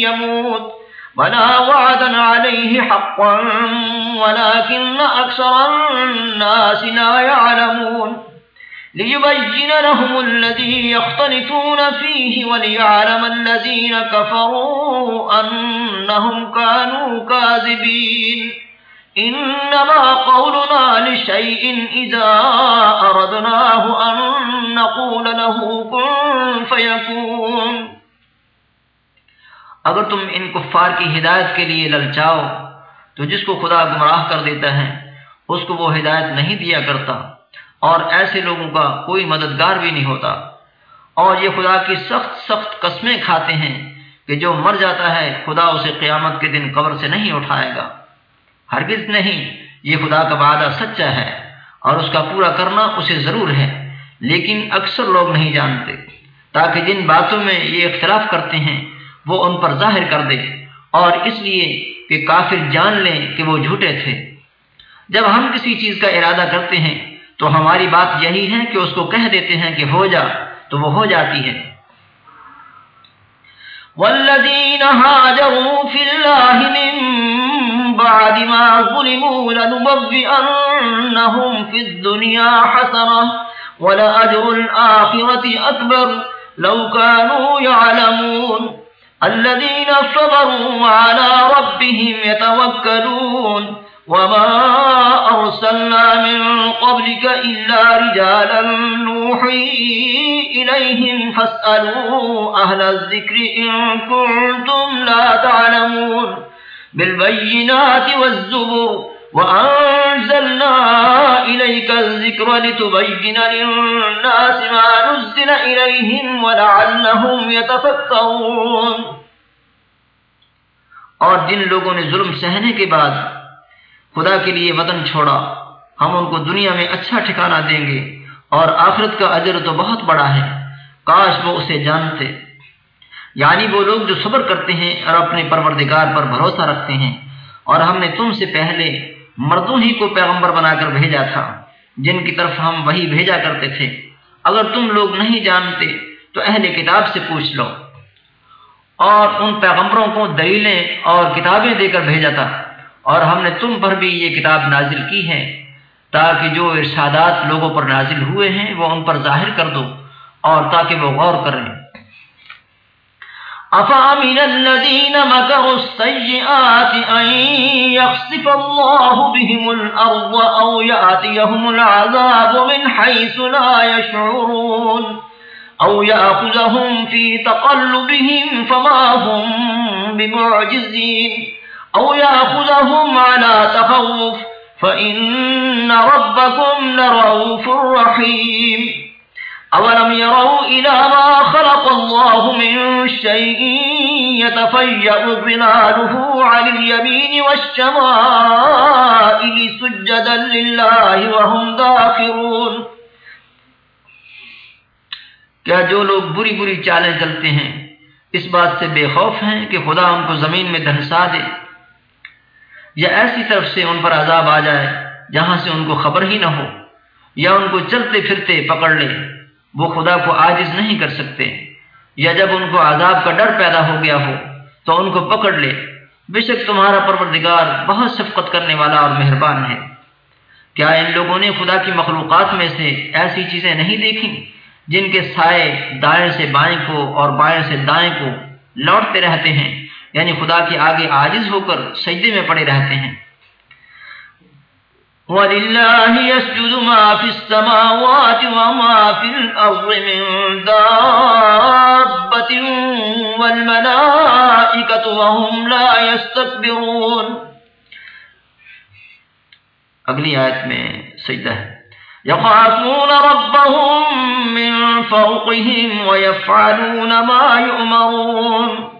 يموت ولا وعدا عليه حقا ولكن أكثر الناس لا يعلمون ليبين لهم الذي يختلفون فيه وليعلم الذين كفروا أنهم كانوا كاذبين انما قولنا لشيء اذا اردناه ان نقول له كن فيكون۔ اگر تم ان کفار کی ہدایت کے لیے للچاؤ، تو جس کو خدا گمراہ کر دیتا ہے، اس کو وہ ہدایت نہیں دیا کرتا۔ اور ایسے لوگوں کا کوئی مددگار بھی نہیں ہوتا۔ اور یہ خدا کی سخت سخت قسمیں کھاتے ہیں کہ جو مر جاتا ہے، خدا اسے قیامت کے دن قبر سے نہیں اٹھائے گا۔ ہرگز نہیں، یہ خدا کا وعدہ سچا ہے اور اس کا پورا کرنا اسے ضرور ہے، لیکن اکثر لوگ نہیں جانتے، تاکہ جن باتوں میں یہ اختلاف کرتے ہیں، وہ ان پر ظاہر کر دے اور اس لیے کہ کافر جان لیں کہ وہ جھوٹے تھے۔ جب ہم کسی چیز کا ارادہ کرتے ہیں، تو ہماری بات یہی ہے کہ اس کو کہہ دیتے ہیں کہ ہو جا، تو وہ ہو جاتی ہے۔ والذین فی اللہ من بعد ما ظلموا لنبوئنهم في الدنيا حسنة ولأجر الآخرة أكبر لو كانوا يعلمون الذين صبروا على ربهم يتوكلون وما أرسلنا من قبلك إلا رجالا نوحي إليهم فاسألوا أهل الذكر إن كنتم لا تعلمون بالبينات والزبر وأنزلنا إليك الذكر لتبين للناس ما نزل إليهم ولعلهم يتفكرون اور جن لوگوں نے ظلم سہنے کے بعد خدا کے لیے وطن چھوڑا۔ ہم ان کو دنیا میں اچھا ٹھکانہ دیں گے اور آخرت کا اجر تو بہت بڑا ہے۔ کاش وہ اسے جانتے۔ یعنی وہ لوگ جو صبر کرتے ہیں اور اپنے پروردگار پر بھروسہ رکھتے ہیں۔ اور ہم نے تم سے پہلے مردوں ہی کو پیغمبر بنا کر بھیجا تھا، جن کی طرف ہم وہی بھیجا کرتے تھے۔ اگر تم لوگ نہیں جانتے تو اہل کتاب سے پوچھ لو۔ اور ان پیغمبروں کو دلیلیں اور کتابیں دے کر بھیجا تھا۔ اور ہم نے تم پر بھی یہ کتاب نازل کی ہے تاکہ جو ارشادات لوگوں پر نازل ہوئے ہیں وہ ان پر ظاہر کر دو اور تاکہ وہ غور کریں۔ أفأمن الذين مكروا السيئات أن يخصف الله بهم الأرض أو يأتيهم العذاب من حيث لا يشعرون أو يأخذهم في تقلبهم فما هم بمعجزين أو يأخذهم على تخوف فإن ربكم لرؤوف رحيم. أولم يروا إلى ما خلق الله من شيء يتفيأ ظلاله عن اليمين والشمائل سجدا لله وهم داخرون. کیا جو لوگ بری بری چالیں چلتے ہیں، اس بات سے بے خوف ہیں کہ خدا ان کو زمین میں دھنسا دے۔ یا ایسی طرف سے ان پر عذاب آ جائے جہاں سے ان کو خبر ہی نہ ہو، یا ان کو چلتے پھرتے پکڑ لے، وہ خدا کو عاجز نہیں کر سکتے۔ یا جب ان کو عذاب کا ڈر پیدا ہو گیا ہو، تو ان کو پکڑ لے۔ بے شک تمہارا پروردگار بہت شفقت کرنے والا اور مہربان ہے۔ کیا ان لوگوں نے خدا کی مخلوقات میں سے ایسی چیزیں نہیں دیکھی جن کے سائے دائیں سے بائیں کو اور بائیں سے دائیں کو لوٹتے رہتے ہیں؟ یعنی خدا کے آگے عاجز ہو کر سجدے میں پڑے رہتے ہیں۔ ولله يسجد ما في السماوات وما في الأرض من دابة والملائكة وهم لا يستكبرون۔ اگلی آیت میں سجدہ ہے۔ يخافون ربهم من فوقهم ويفعلون ما يؤمرون۔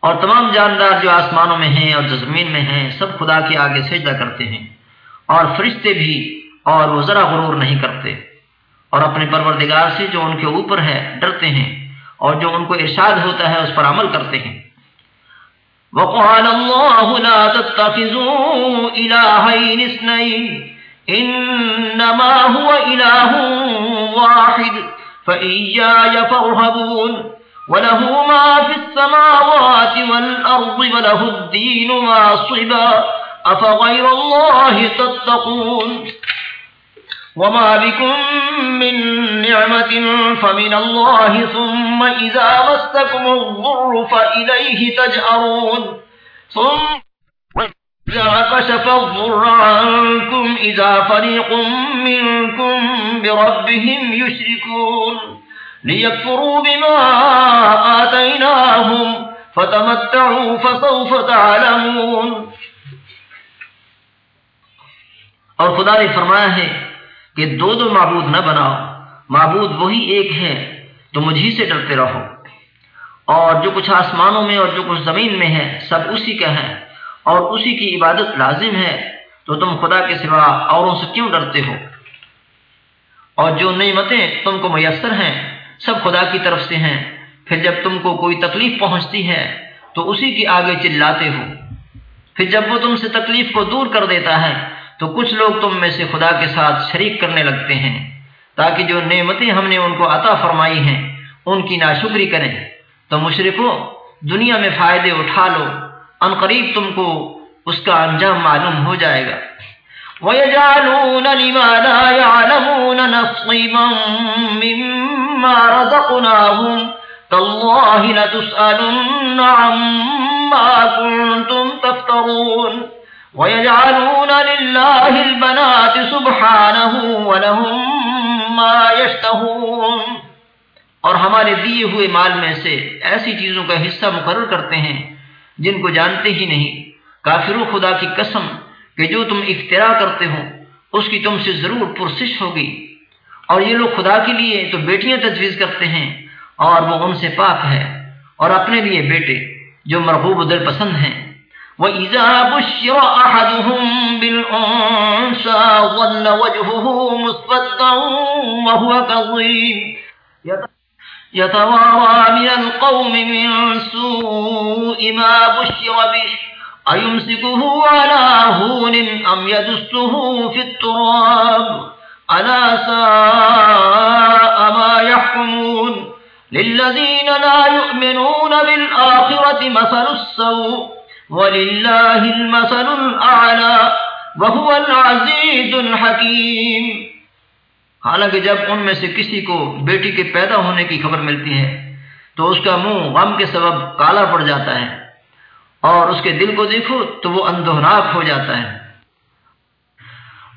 اور تمام جاندار جو آسمانوں میں ہیں اور جو زمین میں ہیں، سب خدا کے آگے سجدہ کرتے ہیں۔ اور فرشتے بھی اور وہ ذرا غرور نہیں کرتے۔ اور اپنے پروردگار سے جو ان کے اوپر ہے، ڈرتے ہیں۔ اور جو ان کو ارشاد ہوتا ہے، اس پر عمل کرتے ہیں۔ وقال الله لا تتخذوا إلهين اثنين إنما هو إله واحد، فإياي فارهبون۔ وله ما في السماوات والأرض وله الدين واصبا أفغير الله تتقون؟ وما بكم من نعمة فمن الله ثم إذا مستكم الضر فإليه تجأرون. ثم إذا كشف الضر عنكم إذا فريق منكم بربهم يشركون. ليكفروا بما آتيناهم فتمتعوا فسوف تعلمون۔ اور خدا نے فرمایا ہے کہ دو دو معبود نہ بناؤ، معبود وہی ایک ہے تو مجھی سے ڈرتے رہو۔ اور جو کچھ آسمانوں میں اور جو کچھ زمین میں ہے، سب اسی کا ہے اور اسی کی عبادت لازم ہے، تو تم خدا کے سوا اوروں سے کیوں ڈرتے ہو؟ اور جو نعمتیں تم کو میسر ہیں سب خدا کی طرف سے ہیں۔ پھر جب تم کو کوئی تکلیف پہنچتی ہے، تو اسی کی آگے چلاتے ہو۔ پھر جب وہ تم سے تکلیف کو دور کر دیتا ہے، تو کچھ لوگ تم میں سے خدا کے ساتھ شریک کرنے لگتے ہیں۔ تاکہ جو نعمتیں ہم نے ان کو عطا فرمائی ہیں، ان کی ناشکری کریں۔ تو مشرقوں دنیا میں فائدے اٹھا لو۔ ان قریب تم کو اس کا انجام معلوم ہو جائے گا۔ وَيَجْعَلُونَ لِمَا لَا يَعْلَمُونَ نَصِيبًا مِّمَّا رَزَقْنَاهُمْ. تَاللَّهِ لَتُسْأَلُنَّ عَمَّا كُنتُمْ تَفْتَرُونَ. وَيَجْعَلُونَ لِلَّهِ الْبَنَاتِ سُبْحَانَهُ وَلَهُمْ مَا يَشْتَهُونَ. اور ہمارے دیے ہوئے مال میں سے ایسی چیزوں کا حصہ مقرر کرتے ہیں جن کو جانتے ہی نہیں. کافرو خدا کی قسم کہ جو تم افطرا کرتے ہو، اس کی تم سے ضرور پرسش ہوگی. اور یہ لوگ خدا کے لیے تو بیٹیاں تجویز کرتے ہیں اور وہ ان سے پاک ہے اور اپنے لیے بیٹے جو مرغوب دل پسند ہیں۔ وَإِذَا بُشِّرَ أَحَدُهُم بِالْأُنثَى ظَلَّ وَجْهُهُ مُسْوَدًّا وَهُوَ كَظِيمٌ۔ يَتَوَارَى مِنَ الْقَوْمِ مِن سُوءِ مَا بُشِّرَ بِهِ أَيُمْسِكُهُ عَلَى هُونٍ أَمْ يَدُسُّهُ فِي التُّرَابِ؟ أَلَا سَاءَ مَا يَحْكُمُونَ لِلَّذِينَ لَا يُؤْمِنُونَ بِالْآخِرَةِ مَثَلُ السَّوْءِ وَلِلَّهِ الْمَثَلُ الْأَعْلَى وَهُوَ الْعَزِيزُ الْحَكِيمُ حالانکہ جب ان میں سے کسی کو بیٹی کے پیدا ہونے کی خبر ملتی ہے، تو اس کا منہ غم کے سبب کالا پڑ جاتا ہے اور اس کے دل کو دیکھو تو وہ اندوناک ہو جاتا ہے۔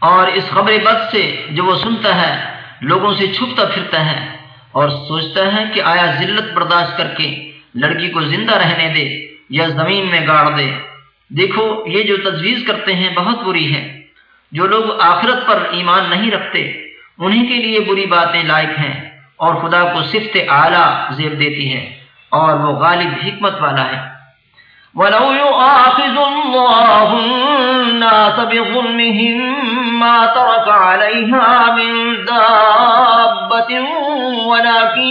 اور اس خبر بد سے جو وہ سنتا ہے، لوگوں سے چھپتا پھرتا ہے اور سوچتا ہے کہ آیا ذلت برداشت کر کے لڑکی کو زندہ رہنے دے یا زمین میں گاڑ دے۔ دیکھو، یہ جو تجویز کرتے ہیں بہت بری ہے۔ جو لوگ آخرت پر ایمان نہیں رکھتے انہی کے لیے بری باتیں لائق ہیں اور خدا کو صفت اعلیٰ زیب دیتی ہے اور وہ غالب حکمت والا ہے۔ ولو يؤاخذ الله الناس بظلمهم ما ترك عليها من دابة ولكن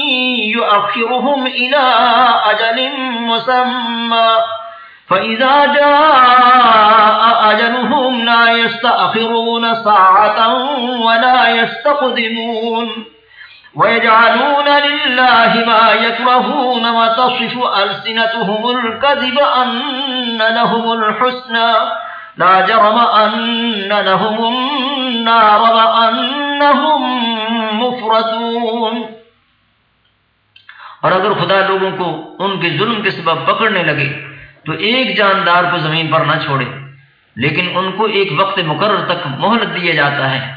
يؤخرهم إلى أجل مسمى. فإذا جاء أجلهم لا يستأخرون ساعة ولا يستقدمون. ويجعلون لله ما يكرهون وتصف ألسنتهم الكذب أن لهم الحسنى. لا جرم أن لهم النار وأنهم مفرتون اور اگر خدا لوگوں کو ان کے ظلم کے سبب پکڑنے لگے، تو ایک جاندار کو زمین پر نہ چھوڑے۔ لیکن ان کو ایک وقت مقرر تک مہلت دیا جاتا ہے۔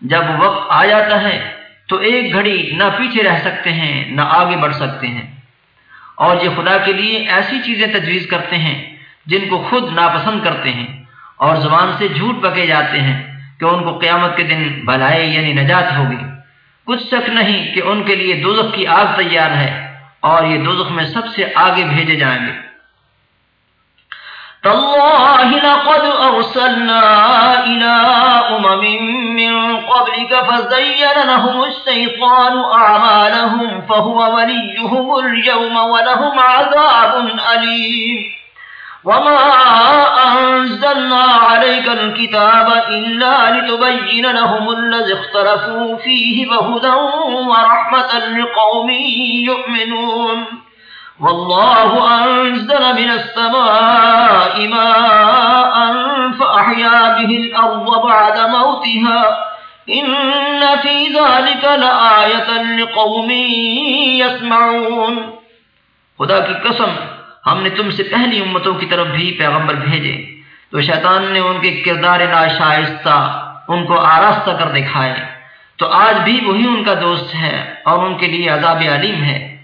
جب وقت آ جاتا ہے، تو ایک گھڑی نہ پیچھے رہ سکتے ہیں، نہ آگے بڑھ سکتے ہیں۔ اور یہ خدا کے لیے ایسی چیزیں تجویز کرتے ہیں، جن کو خود ناپسند کرتے ہیں۔ اور زبان سے جھوٹ پکے جاتے ہیں کہ ان کو قیامت کے دن بھلائی یعنی نجات ہوگی۔ کچھ شک نہیں کہ ان کے لیے دوزخ کی آگ تیار ہے اور یہ دوزخ میں سب سے آگے بھیجے جائیں گے۔ تالله لقد أرسلنا إلى أمم من قبلك فزين لهم الشيطان أعمالهم فهو وليهم اليوم ولهم عذاب أليم وما أنزلنا عليك الكتاب إلا لتبين لهم الذي اختلفوا فيه بهدا ورحمة لقوم يؤمنون والله أنزل من السماء ماء فأحيا به الأرض بعد موتها إن في ذلك لآية لقوم يسمعون خدا کی قسم ہم نے تم سے پہلی امتوں کی طرف بھی پیغمبر بھیجے۔ تو شیطان نے ان کے کردار ناشائستہ ان کو آراستہ کر دکھائے۔ تو آج بھی وہی ان کا دوست ہے اور ان کے لیے عذاب علیم ہے۔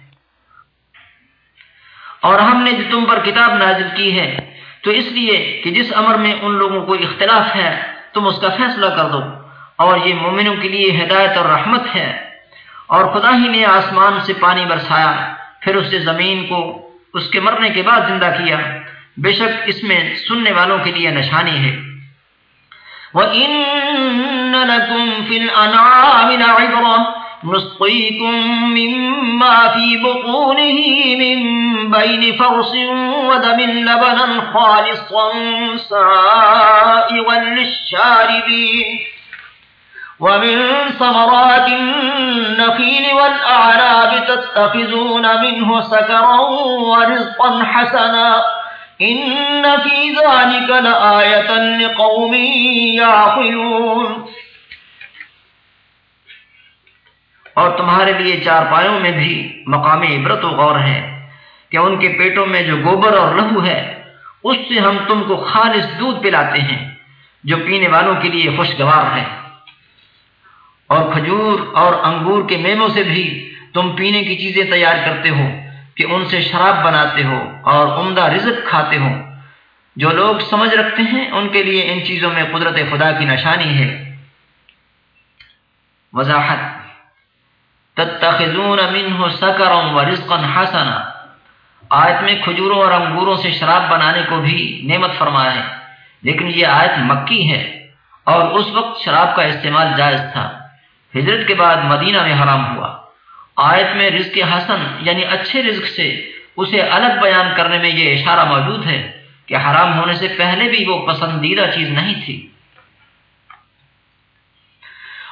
اور ہم نے جو تم پر کتاب نازل کی ہے، تو اس لیے کہ جس امر میں ان لوگوں کو اختلاف ہے، تم اس کا فیصلہ کر دو۔ اور یہ مومنوں کے لیے ہدایت اور رحمت ہے۔ اور خدا ہی نے آسمان سے پانی برسایا، پھر اس سے زمین کو اس کے مرنے کے بعد زندہ کیا۔ بے شک اس میں سننے والوں کے لیے نشانی ہے۔ وَإِنَّ لَكُمْ فِي الْأَنْعَامِ لَعِبْرَةً نسقيكم مما في بطونه من بين فرس ودم لبنا خالصا سائغا للشاربين ومن ثمرات النخيل والأعناب تتخذون منه سكرا ورزقا حسنا. إن في ذلك لآية لقوم يعقلون. اور تمہارے لیے چار پایوں میں بھی مقام عبرت و غور ہے کہ ان کے پیٹوں میں جو گوبر اور لہو ہے، اس سے ہم تم کو خالص دودھ پلاتے ہیں، جو پینے والوں کے لیے خوشگوار ہے۔ اور کھجور اور انگور کے میموں سے بھی تم پینے کی چیزیں تیار کرتے ہو کہ ان سے شراب بناتے ہو اور عمدہ رزق کھاتے ہو۔ جو لوگ سمجھ رکھتے ہیں، ان کے لیے ان چیزوں میں قدرت خدا کی نشانی ہے۔ وضاحت۔ تتخذون منه سکرا ورزقا حسنا۔ آیت میں کھجوروں اور انگوروں سے شراب بنانے کو بھی نعمت فرمایا ہے، لیکن یہ آیت مکی ہے اور اس وقت شراب کا استعمال جائز تھا۔ ہجرت کے بعد مدینہ میں حرام ہوا۔ آیت میں رزق حسن یعنی اچھے رزق سے اسے الگ بیان کرنے میں یہ اشارہ موجود ہے کہ حرام ہونے سے پہلے بھی وہ پسندیدہ چیز نہیں تھی۔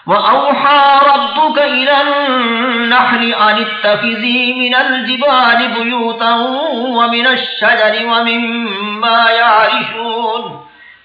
وأوحى ربك إلى النحل أن اتخذي من الجبال بيوتا ومن الشجر ومما يعرشون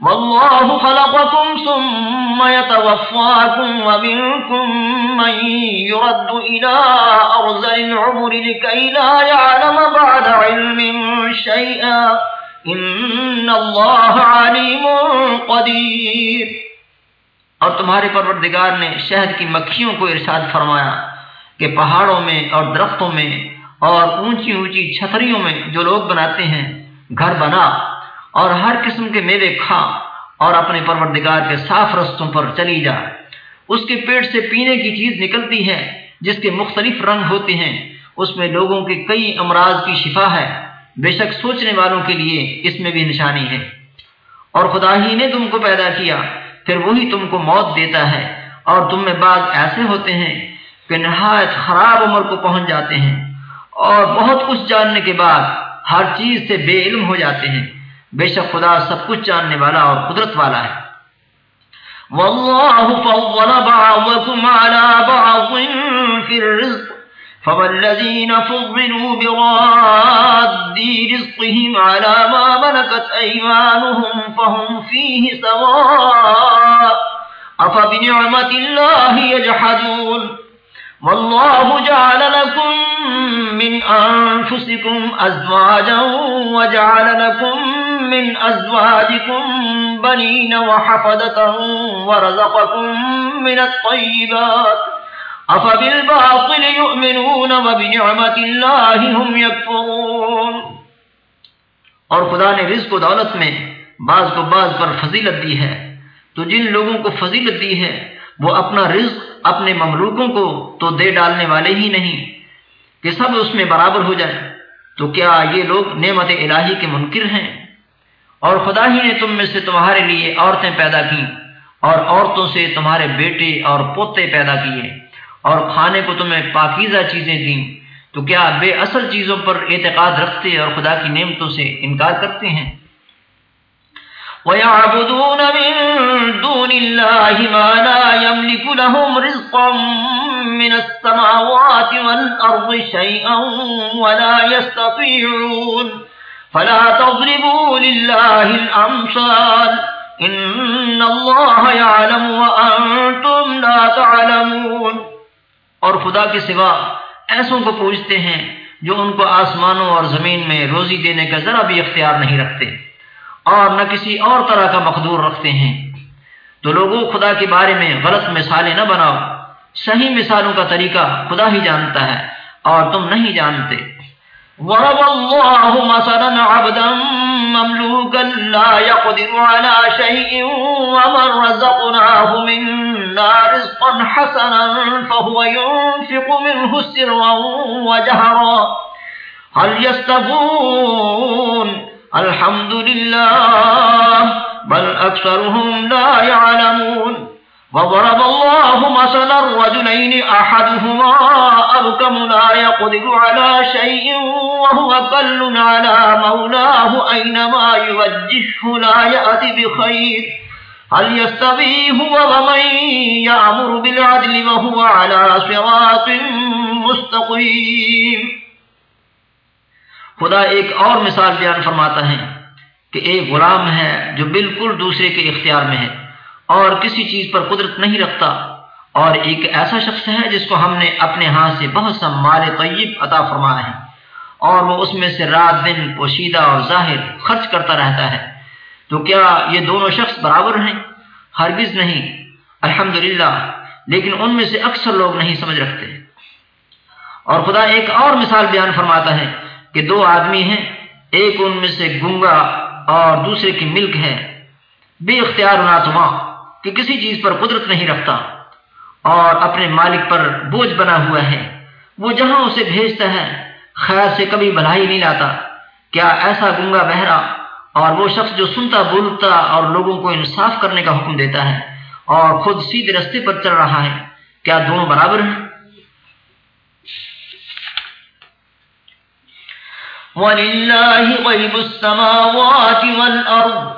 والله خلقكم ثم يتوفاكم ومنكم من يرد إلى أرض العمر لكي لا يعلم بعد علم شيئا. إن الله عليم قدير. اور تمہارے پروردگار نے شہد کی مکھیوں کو ارشاد فرمایا کہ پہاڑوں میں اور درختوں میں اور اونچی اونچی چھتریوں میں جو لوگ بناتے ہیں، گھر بنا اور ہر قسم کے میوے کھا اور اپنے پروردگار کے صاف رستوں پر چلی جا۔ اس کے پیٹ سے پینے کی چیز نکلتی ہے، جس کے مختلف رنگ ہوتے ہیں۔ اس میں لوگوں کے کئی امراض کی شفا ہے۔ بے شک سوچنے والوں کے لیے اس میں بھی نشانی ہے۔ اور خدا ہی نے تم کو پیدا کیا، پھر وہی تم کو موت دیتا ہے۔ اور تم میں بعض ایسے ہوتے ہیں کہ نہایت خراب عمر کو پہنچ جاتے ہیں اور بہت کچھ جاننے کے بعد ہر چیز سے بے علم ہو جاتے ہیں۔ بے شک خدا سب کچھ جاننے والا اور قدرت والا ہے۔ والله فضل بعضكم على بعض في الرزق فوالذين فضلوا براد رزقهم على ما ملكت أيمانهم فهم فيه سواء أفبنعمة الله يجحدون؟ والله جعل لكم من أنفسكم أزواجا وجعل لكم من أزواجكم بنين وحفدة ورزقكم من الطيبات أفبالباطل يؤمنون وبنعمة الله هم يكفرون اور خدا نے رزق و دولت میں بعض کو بعض پر فضیلت دی ہے۔ تو جن لوگوں کو فضیلت دی ہے، وہ اپنا رزق اپنے مملوکوں کو تو دے ڈالنے والے ہی نہیں، کہ سب اس میں برابر ہو جائے تو کیا یہ لوگ نعمت الہی کے منکر ہیں؟ اور خدا ہی نے تم میں سے تمہارے لیے عورتیں پیدا کی اور عورتوں سے تمہارے بیٹے اور پوتے پیدا کیے اور کھانے کو تمہیں پاکیزہ چیزیں دیں۔ تو کیا بے اصل چیزوں پر اعتقاد رکھتے اور خدا کی نعمتوں سے انکار کرتے ہیں؟ ويعبدون من دون الله ما لا يملك لهم رزقا من السماوات والأرض شيئا ولا يستطيعون فلا تضربوا لله الأمثال إن الله يعلم وأنتم لا تعلمون اور خدا کے سوا ایسوں کو پوچھتے ہیں جو ان کو آسمانوں اور زمین میں روزی دینے کا ذرا بھی اختیار نہیں رکھتے اور نہ کسی اور طرح کا مقدور رکھتے ہیں۔ تو لوگوں، خدا کے بارے میں غلط مثالیں نہ بناؤ۔ صحیح مثالوں کا طریقہ خدا ہی جانتا ہے اور تم نہیں جانتے۔ ضرب الله مثلا عبدا مملوكا لا يقدر على شيء ومن رزقناه منا رزقا حسنا فهو ينفق منه سرا وجهرا. هل يستفون الحمد لله، بل أكثرهم لا يعلمون. وضرب الله مثلا الرجلين أحدهما أبكم لا يقدر على شيء وهو قل على مولاه أينما يوجهه لا يأتي بخير. هل يستوي هو ومن يأمر بالعدل وهو على صراط مستقيم؟ خدا ایک اور مثال بیان فرماتا ہے کہ ایک غلام ہے جو بالکل دوسرے کے اختیار میں ہے۔ اور کسی چیز پر قدرت نہیں رکھتا۔ اور ایک ایسا شخص ہے جس کو ہم نے اپنے ہاتھ سے بہت سا مال طیب عطا فرمایا ہے، اور وہ اس میں سے رات دن پوشیدہ اور ظاہر خرچ کرتا رہتا ہے۔ تو کیا یہ دونوں شخص برابر ہیں؟ ہرگز نہیں۔ الحمدللہ۔ لیکن ان میں سے اکثر لوگ نہیں سمجھ رکھتے۔ اور خدا ایک اور مثال بیان فرماتا ہے کہ دو آدمی ہیں، ایک ان میں سے گنگا اور دوسرے کی ملک ہے۔ بے اختیار ناتما کہ کسی چیز پر قدرت نہیں رکھتا اور اپنے مالک پر بوجھ بنا ہوا ہے۔ وہ جہاں اسے بھیجتا ہے، خیر سے کبھی بھلائی نہیں لاتا۔ کیا ایسا گنگا بہرا اور وہ شخص جو سنتا بولتا اور لوگوں کو انصاف کرنے کا حکم دیتا ہے اور خود سیدھے رستے پر چل رہا ہے، کیا دونوں برابر ہیں؟ وَلِلَّهِ غَيْبُ السَّمَاوَاتِ وَالْأَرْضِ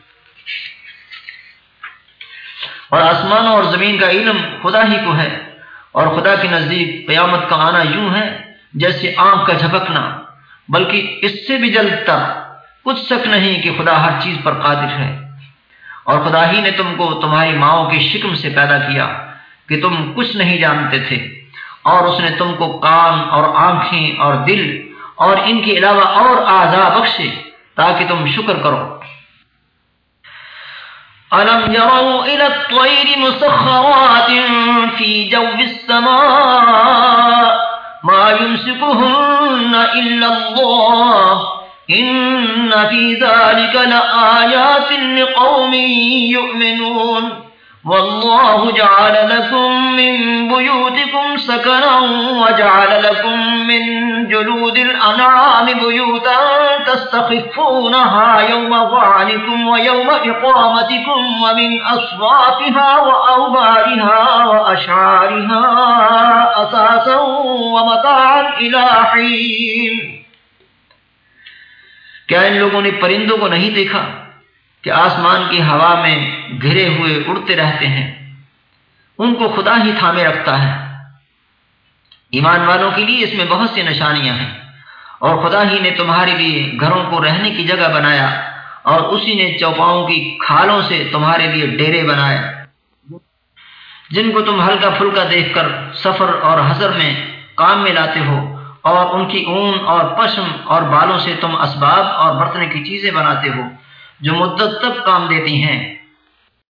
اور آسمانوں اور زمین کا علم خدا ہی کو ہے اور خدا کے نزدیک قیامت کا آنا یوں ہے جیسے آنکھ کا جھپکنا، بلکہ اس سے بھی جلد کچھ شک نہیں کہ خدا ہر چیز پر قادر ہے۔ اور خدا ہی نے تم کو تمہاری ماؤں کی شکم سے پیدا کیا کہ تم کچھ نہیں جانتے تھے۔ اور اس نے تم کو کان اور آنکھیں اور دل اور ان کے علاوہ اور آزا بخشے تاکہ تم شکر کرو۔ ألم يروا إلى الطير مسخرات في جو السماء ما يمسكهن إلا الله إن في ذلك لآيات لقوم يؤمنون والله جعل لكم من بيوتكم سكنا وجعل لكم من جلود الأنعام بيوتا تستخفونها يوم ظعنكم ويوم إقامتكم ومن أصرافها وأوبارها وأشعارها أساسا ومتاعا إلى حين۔ کیا ان لوگوں نے پرندوں کو نہیں دیکھا؟ کہ آسمان کی ہوا میں گھرے ہوئے اڑتے رہتے ہیں۔ ان کو خدا ہی تھامے رکھتا ہے۔ ایمان والوں کے لیے اس میں بہت سی نشانیاں ہیں۔ اور خدا ہی نے تمہارے لیے گھروں کو رہنے کی جگہ بنایا اور اسی نے چوپاؤں کی کھالوں سے تمہارے لیے ڈیرے بنائے۔ جن کو تم ہلکا پھلکا دیکھ کر سفر اور حضر میں کام میں لاتے ہو اور ان کی اون اور پشم اور بالوں سے تم اسباب اور برتنے کی چیزیں بناتے ہو۔ جو مدت تک کام دیتی ہیں۔